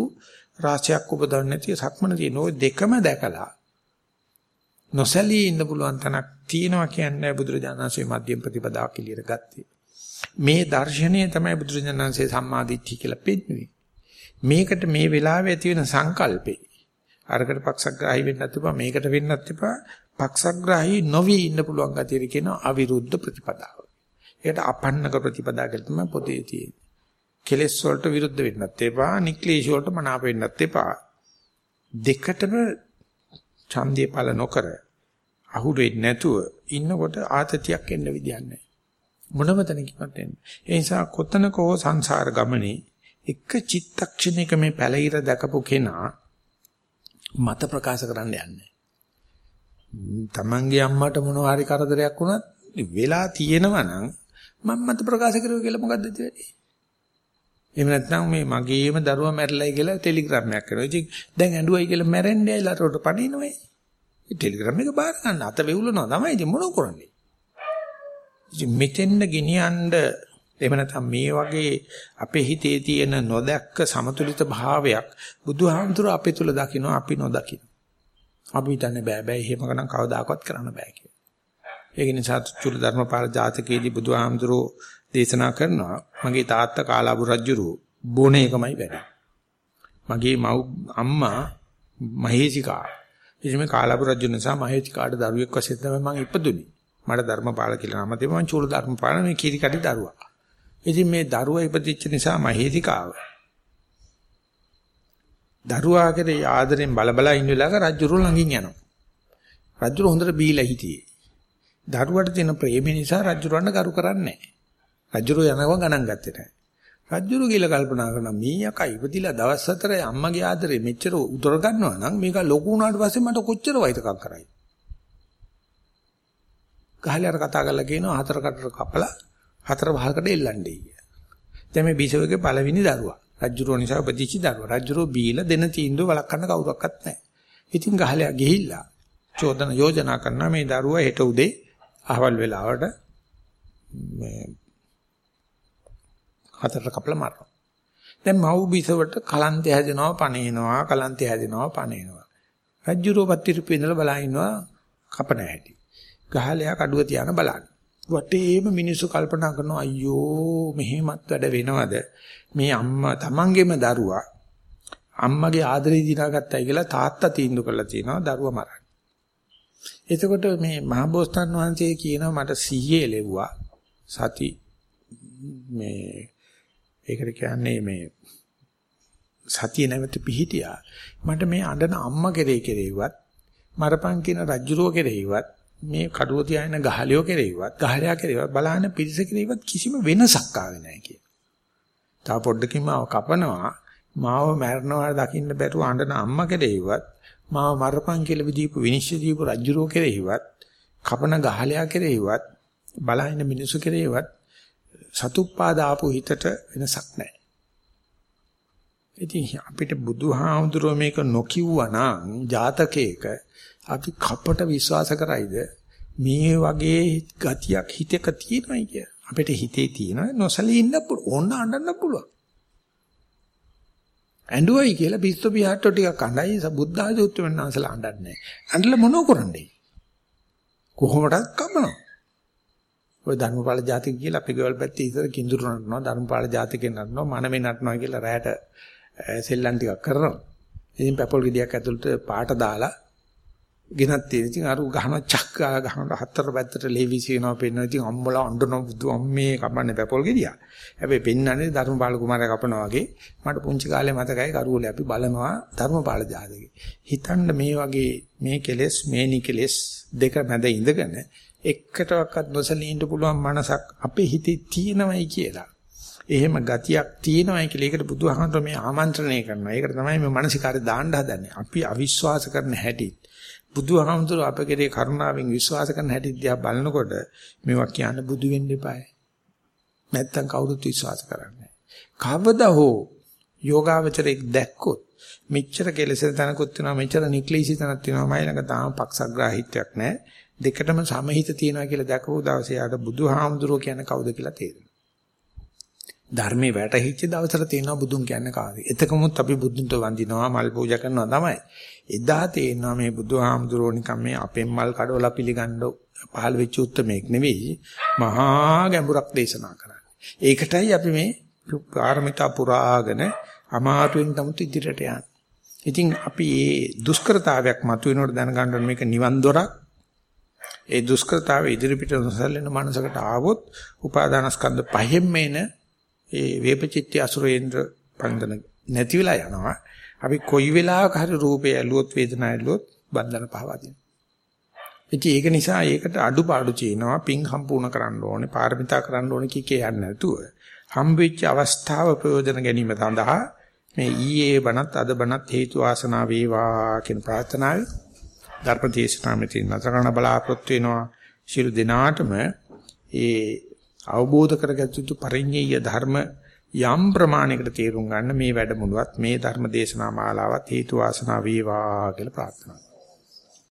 Speaker 1: රාශියක් උපදවන්න නැති සක්මන තියෙන ওই දෙකම දැකලා නොසැලී ඉන්න පුළුවන් තනක් තියෙනවා කියන්නේ බුදුරජාණන්සේ මධ්‍යම ප්‍රතිපදාව කියලා ගත්තේ. මේ දර්ශනය තමයි බුදුරජාණන්සේ සම්මාදිට්ඨිය කියලා පෙන්වන්නේ. මේකට මේ වෙලාවේ ඇති වෙන සංකල්පේ අරකට පක්ෂග්‍රාහී වෙන්නත් එපා මේකට වෙන්නත් එපා පක්ෂග්‍රාහී නොවි ඉන්න පුළුවන් ගතිය කියන අවිරුද්ධ ප්‍රතිපදාව. ඒකට අපන්නක ප්‍රතිපදා කියලා තමයි පොතේ තියෙන්නේ. කෙලෙස් වලට විරුද්ධ වෙන්නත් එපා, නික්ලේශ වලට මනාප වෙන්නත් එපා. දෙකටම ඡන්දේ පල නොකර අහුරු වෙන්නේ නැතුව ඉන්නකොට ආතතියක් එන්න විදියක් නැහැ. මොනම තැනකින්වත් එන්නේ. ඒ නිසා කොතනක හෝ සංසාර ගමනේ එක චිත්තක්ෂණයක මේ පැලිර දැකපු කෙනා මත ප්‍රකාශ කරන්න යන්නේ. තමන්ගේ අම්මට මොනවා හරි කරදරයක් වුණත් වෙලා තියෙනවා නම් මම මත ප්‍රකාශ කරුවා කියලා මොකද්ද වෙන්නේ? එහෙම නැත්නම් මේ මගේම දරුවා මැරිලායි කියලා ටෙලිග්‍රෑම් එකක් කරනවා. ඉතින් දැන් ඇඬුවයි කියලා මැරෙන්නේ ඇයිලා රොට පණිනවයි. ඒ ටෙලිග්‍රෑම් එක බාර ගන්න අත වෙවුලනවා තමයි. ඉතින් මොනව කරන්නේ? ඉතින් මෙතෙන්ද ගෙනියන්න එහෙම නැත්නම් මේ වගේ අපේ හිතේ තියෙන නොදැක්ක සමතුලිත භාවයක් බුදුහාමුදුර අපේ තුල දකින්න අපි නොදකින්න. අපි හිතන්නේ බෑ බෑ එහෙම කනම් කවදාකවත් කරන්න බෑ කියලා. ඒක නිසා චුල ධර්මපාල ජාතකයේදී බුදුහාමුදුරෝ දේශනා කරනවා මගේ තාත්තා කාලාබු රජුරු බොන එකමයි වැඩි. මගේ මව් අම්මා මහේසිකා. ඉතින් මේ කාලාබු රජු නිසා මහේසිකාට දරුවෙක් වශයෙන් තමයි මම ඉපදුනේ. මට ධර්මපාල කියලා නම තිබුණා මම චූල ධර්මපාල මේ කීරි කඩි දරුවා. ඉතින් මේ දරුවා ඉපදිච්ච නිසා මහේසිකාව දරුවා කෙරේ ආදරෙන් බලබලා ඉන්න වෙලාවක රජුරු ළඟින් යනවා. රජුරු හොඳට බීලා හිටියේ. දරුවට තියෙන ප්‍රේම නිසා රජුරවන්න කරු කරන්නේ නැහැ. රජුරු යනවා ගණන් ගත්තේ නැහැ. රජුරු කියලා කල්පනා කරන මීයකා ඉපදිලා දවස් හතරේ අම්මගේ ආදරේ මෙච්චර උදර ගන්නවා නම් මේක ලොකු වුණාට පස්සේ මට කොච්චර වෛතකම් කරයි. ගහලා අර කතා කරලා කියනවා හතර කටට කපලා හතර වහකට එල්ලන්නේ කිය. දැන් මේ බිසවගේ පළවෙනි දරුවා. රජුරෝ නිසා උපදිච්ච දරුවා. රජුරෝ බීලා දෙන තීන්දුව වළක්වන්න කවුරක්වත් නැහැ. ඉතින් ගහලා ගිහිල්ලා චෝදන යෝජනා කරන මේ දරුවා හෙට උදේ අහවල් වෙලාවට මේ හතරට කපලා මරනවා. දැන් මව් බිසවට කලන්තය හැදෙනවා පණේනවා කලන්තය හැදෙනවා පණේනවා. රජ්ජුරෝ පත්තිරුපේ ඉඳලා බලා ඉන්නවා කපන හැටි. ගහලයා කඩුව තියාන බලන්න. වටේම මිනිස්සු කල්පනා කරනවා අයියෝ මෙහෙමත් වැඩ වෙනවද? මේ අම්මා තමන්ගේම දරුවා අම්මගේ ආදරේ දිනාගත්තයි කියලා තාත්තා තීන්දුව කරලා තියෙනවා දරුවා මරන්න. එතකොට මේ මහබෝසතාන් වහන්සේ කියනවා මට සිහියේ ලැබුවා සති මේ ඒකට කියන්නේ මේ සතිය නැවත පිහිටියා මට මේ අඬන අම්මා කෙරේ කෙරේවත් මරපන් කියන රජුරෝ කෙරේවත් මේ කඩුව තියාගෙන ගහලියෝ කෙරේවත් ගහලයා කෙරේවත් බලහන පිරිස කෙරේවත් කිසිම වෙනසක් ආවේ නැහැ කිය. තා පොඩ්ඩකින් මාව කපනවා මාව මරනවා දකින්න බැරුව අඬන අම්මා කෙරේවත් මාව මරපන් කියලා විදීපු විනිශ්චය දීපු රජුරෝ කෙරෙහිවත් කපන ගහලයා කෙරෙහිවත් බලහින මිනිසු කෙරෙහිවත් සතුප්පාද ආපු හිතට වෙනසක් නැහැ. ඉතින් අපිට බුදුහාමුදුරුවෝ මේක නොකියුවා නම් ජාතකයක අපි කපට විශ්වාස කරයිද මේ වගේ ගතියක් හිතක තියෙනයි කිය. අපිට හිතේ තියෙන නොසලී ඉන්න පුළුවන් ඕන්න අඬන්න පුළුවන්. ඇඬුවයි කියලා පිස්සු පියාට්ටෝ ටිකක් අඬයි බුද්ධ ආදී උත්තරමන් අන්සලා අඬන්නේ නැහැ. ඇඬලා මොනව කරන්නේ? කොහොමඩක් කමනවා. ඔය ධර්මපාල ජාතික කියලා අපේ ගෙවල් පැත්තේ ඉතර කිඳුරු නටනවා ධර්මපාල ජාතිකෙන් නටනවා මනමේ නටනවා කියලා රැයට සෙල්ලම් ටිකක් කරනවා. ඉතින් පැපොල් ගෙඩියක් ඇතුළට පාට දාලා ගෙනත් තියෙන. ඉතින් අර ගහන චක් ගහන හතර පැත්තට ලේවිසි වෙනවා පෙන්වනවා. ඉතින් අම්මලා අඬන බුදු අම්මේ කපන්නේ පැපොල් ගෙඩියක්. හැබැයි පෙන්වන්නේ ධර්මපාල කුමාරයා කපනවා වගේ. මට පුංචි කාලේ මතකයි කරුවලේ අපි බලනවා ධර්මපාල ජාතකේ. හිතන්න මේ වගේ මේ කෙලෙස් මේ නිකෙලෙස් දෙක මැද ඉඳගෙන එකටවත් නොසලී ඉන්න පුළුවන් මනසක් අපේ හිතේ තියෙනවයි කියලා. එහෙම ගතියක් තියෙනවයි කියලා ඒකට බුදුහාමර මේ ආමන්ත්‍රණය කරනවා. ඒකට තමයි මේ මානසිකාරය දාන්න හදන්නේ. අපි අවිශ්වාස කරන හැටි. බුදුහාමතුරු අපගේ කරුණාවෙන් විශ්වාස කරන හැටි දිහා බලනකොට මේවා කියන්න බුදු වෙන්න එපායි. නැත්තම් කවුරුත් විශ්වාස කරන්නේ කවදා හෝ යෝගාවචරයක් දැක්කොත් මෙච්චර කෙලෙසෙන තනකුත් වෙනවා මෙච්චර නික්ලීසි තනක් තියෙනවා. මයි ළඟ තාම පක්ෂග්‍රාහීත්වයක් නැහැ. දෙකටම සමහිත තියෙනවා කියලා දැකපු දවසේ ආට බුදුහාමුදුරුවෝ කියන්නේ කවුද කියලා තේරෙනවා. ධර්මයේ වැටහිච්ච දවසට තියෙනවා බුදුන් කියන්නේ කාද එතකමුත් අපි බුදුන්ට වඳිනවා මල් පූජා කරනවා තමයි එදා තේරෙනවා මේ බුදුහාමුදුරුවෝ නිකන් මේ අපෙන් මල් කඩවලා පිළිගන්න පහළ වෙච්ච උත්මේක් නෙවෙයි මහා ගැඹුරක් දේශනා කරන්නේ ඒකටයි අපි මේ පාරමිතා පුරාගෙන අමාතුවෙන් තමුත් ඉදිරියට යන්නේ. ඉතින් අපි මේ දුෂ්කරතාවයක් මතුවෙනකොට දැනගන්න මේක නිවන් දොරක්. ඒ දුෂ්කරතාවය ඉදිරිපිට නොසැලෙන මනසකට ආවොත් උපාදානස්කන්ධ පහෙන් මේන ඒ වේපචිත්‍ය අසුරේන්ද්‍ර පන්දන නැති වෙලා යනවා. අපි කොයි වෙලාවක හරි රූපය ඇලුවොත් වේදනාව ඇලුවොත් බන්ධන පහවදිනවා. ඉතින් ඒක නිසා ඒකට අඩුපාඩු තියෙනවා පිං සම්පූර්ණ කරන්න ඕනේ පාරමිතා කරන්න ඕනේ කිකේ යන්නේ නැතුව හම්බෙච්ච අවස්ථාව ප්‍රයෝජන ගැනීම සඳහා මේ ඊයේ බණත් අද බණත් හේතු වාසනා වේවා කියන ප්‍රාර්ථනාවයි ධර්මදේශනාමෙති නතරණ බලාපොරොත්තු වෙනවා ශිරු දිනාටම ඒ අවබෝධ කරගත් යුතු පරිඤ්ඤය ධර්ම යම් ප්‍රමාණයකට තේරුම් ගන්න මේ වැඩමුළුවත් මේ ධර්ම දේශනා මාලාවත් හේතු වාසනා වේවා කියලා ප්‍රාර්ථනා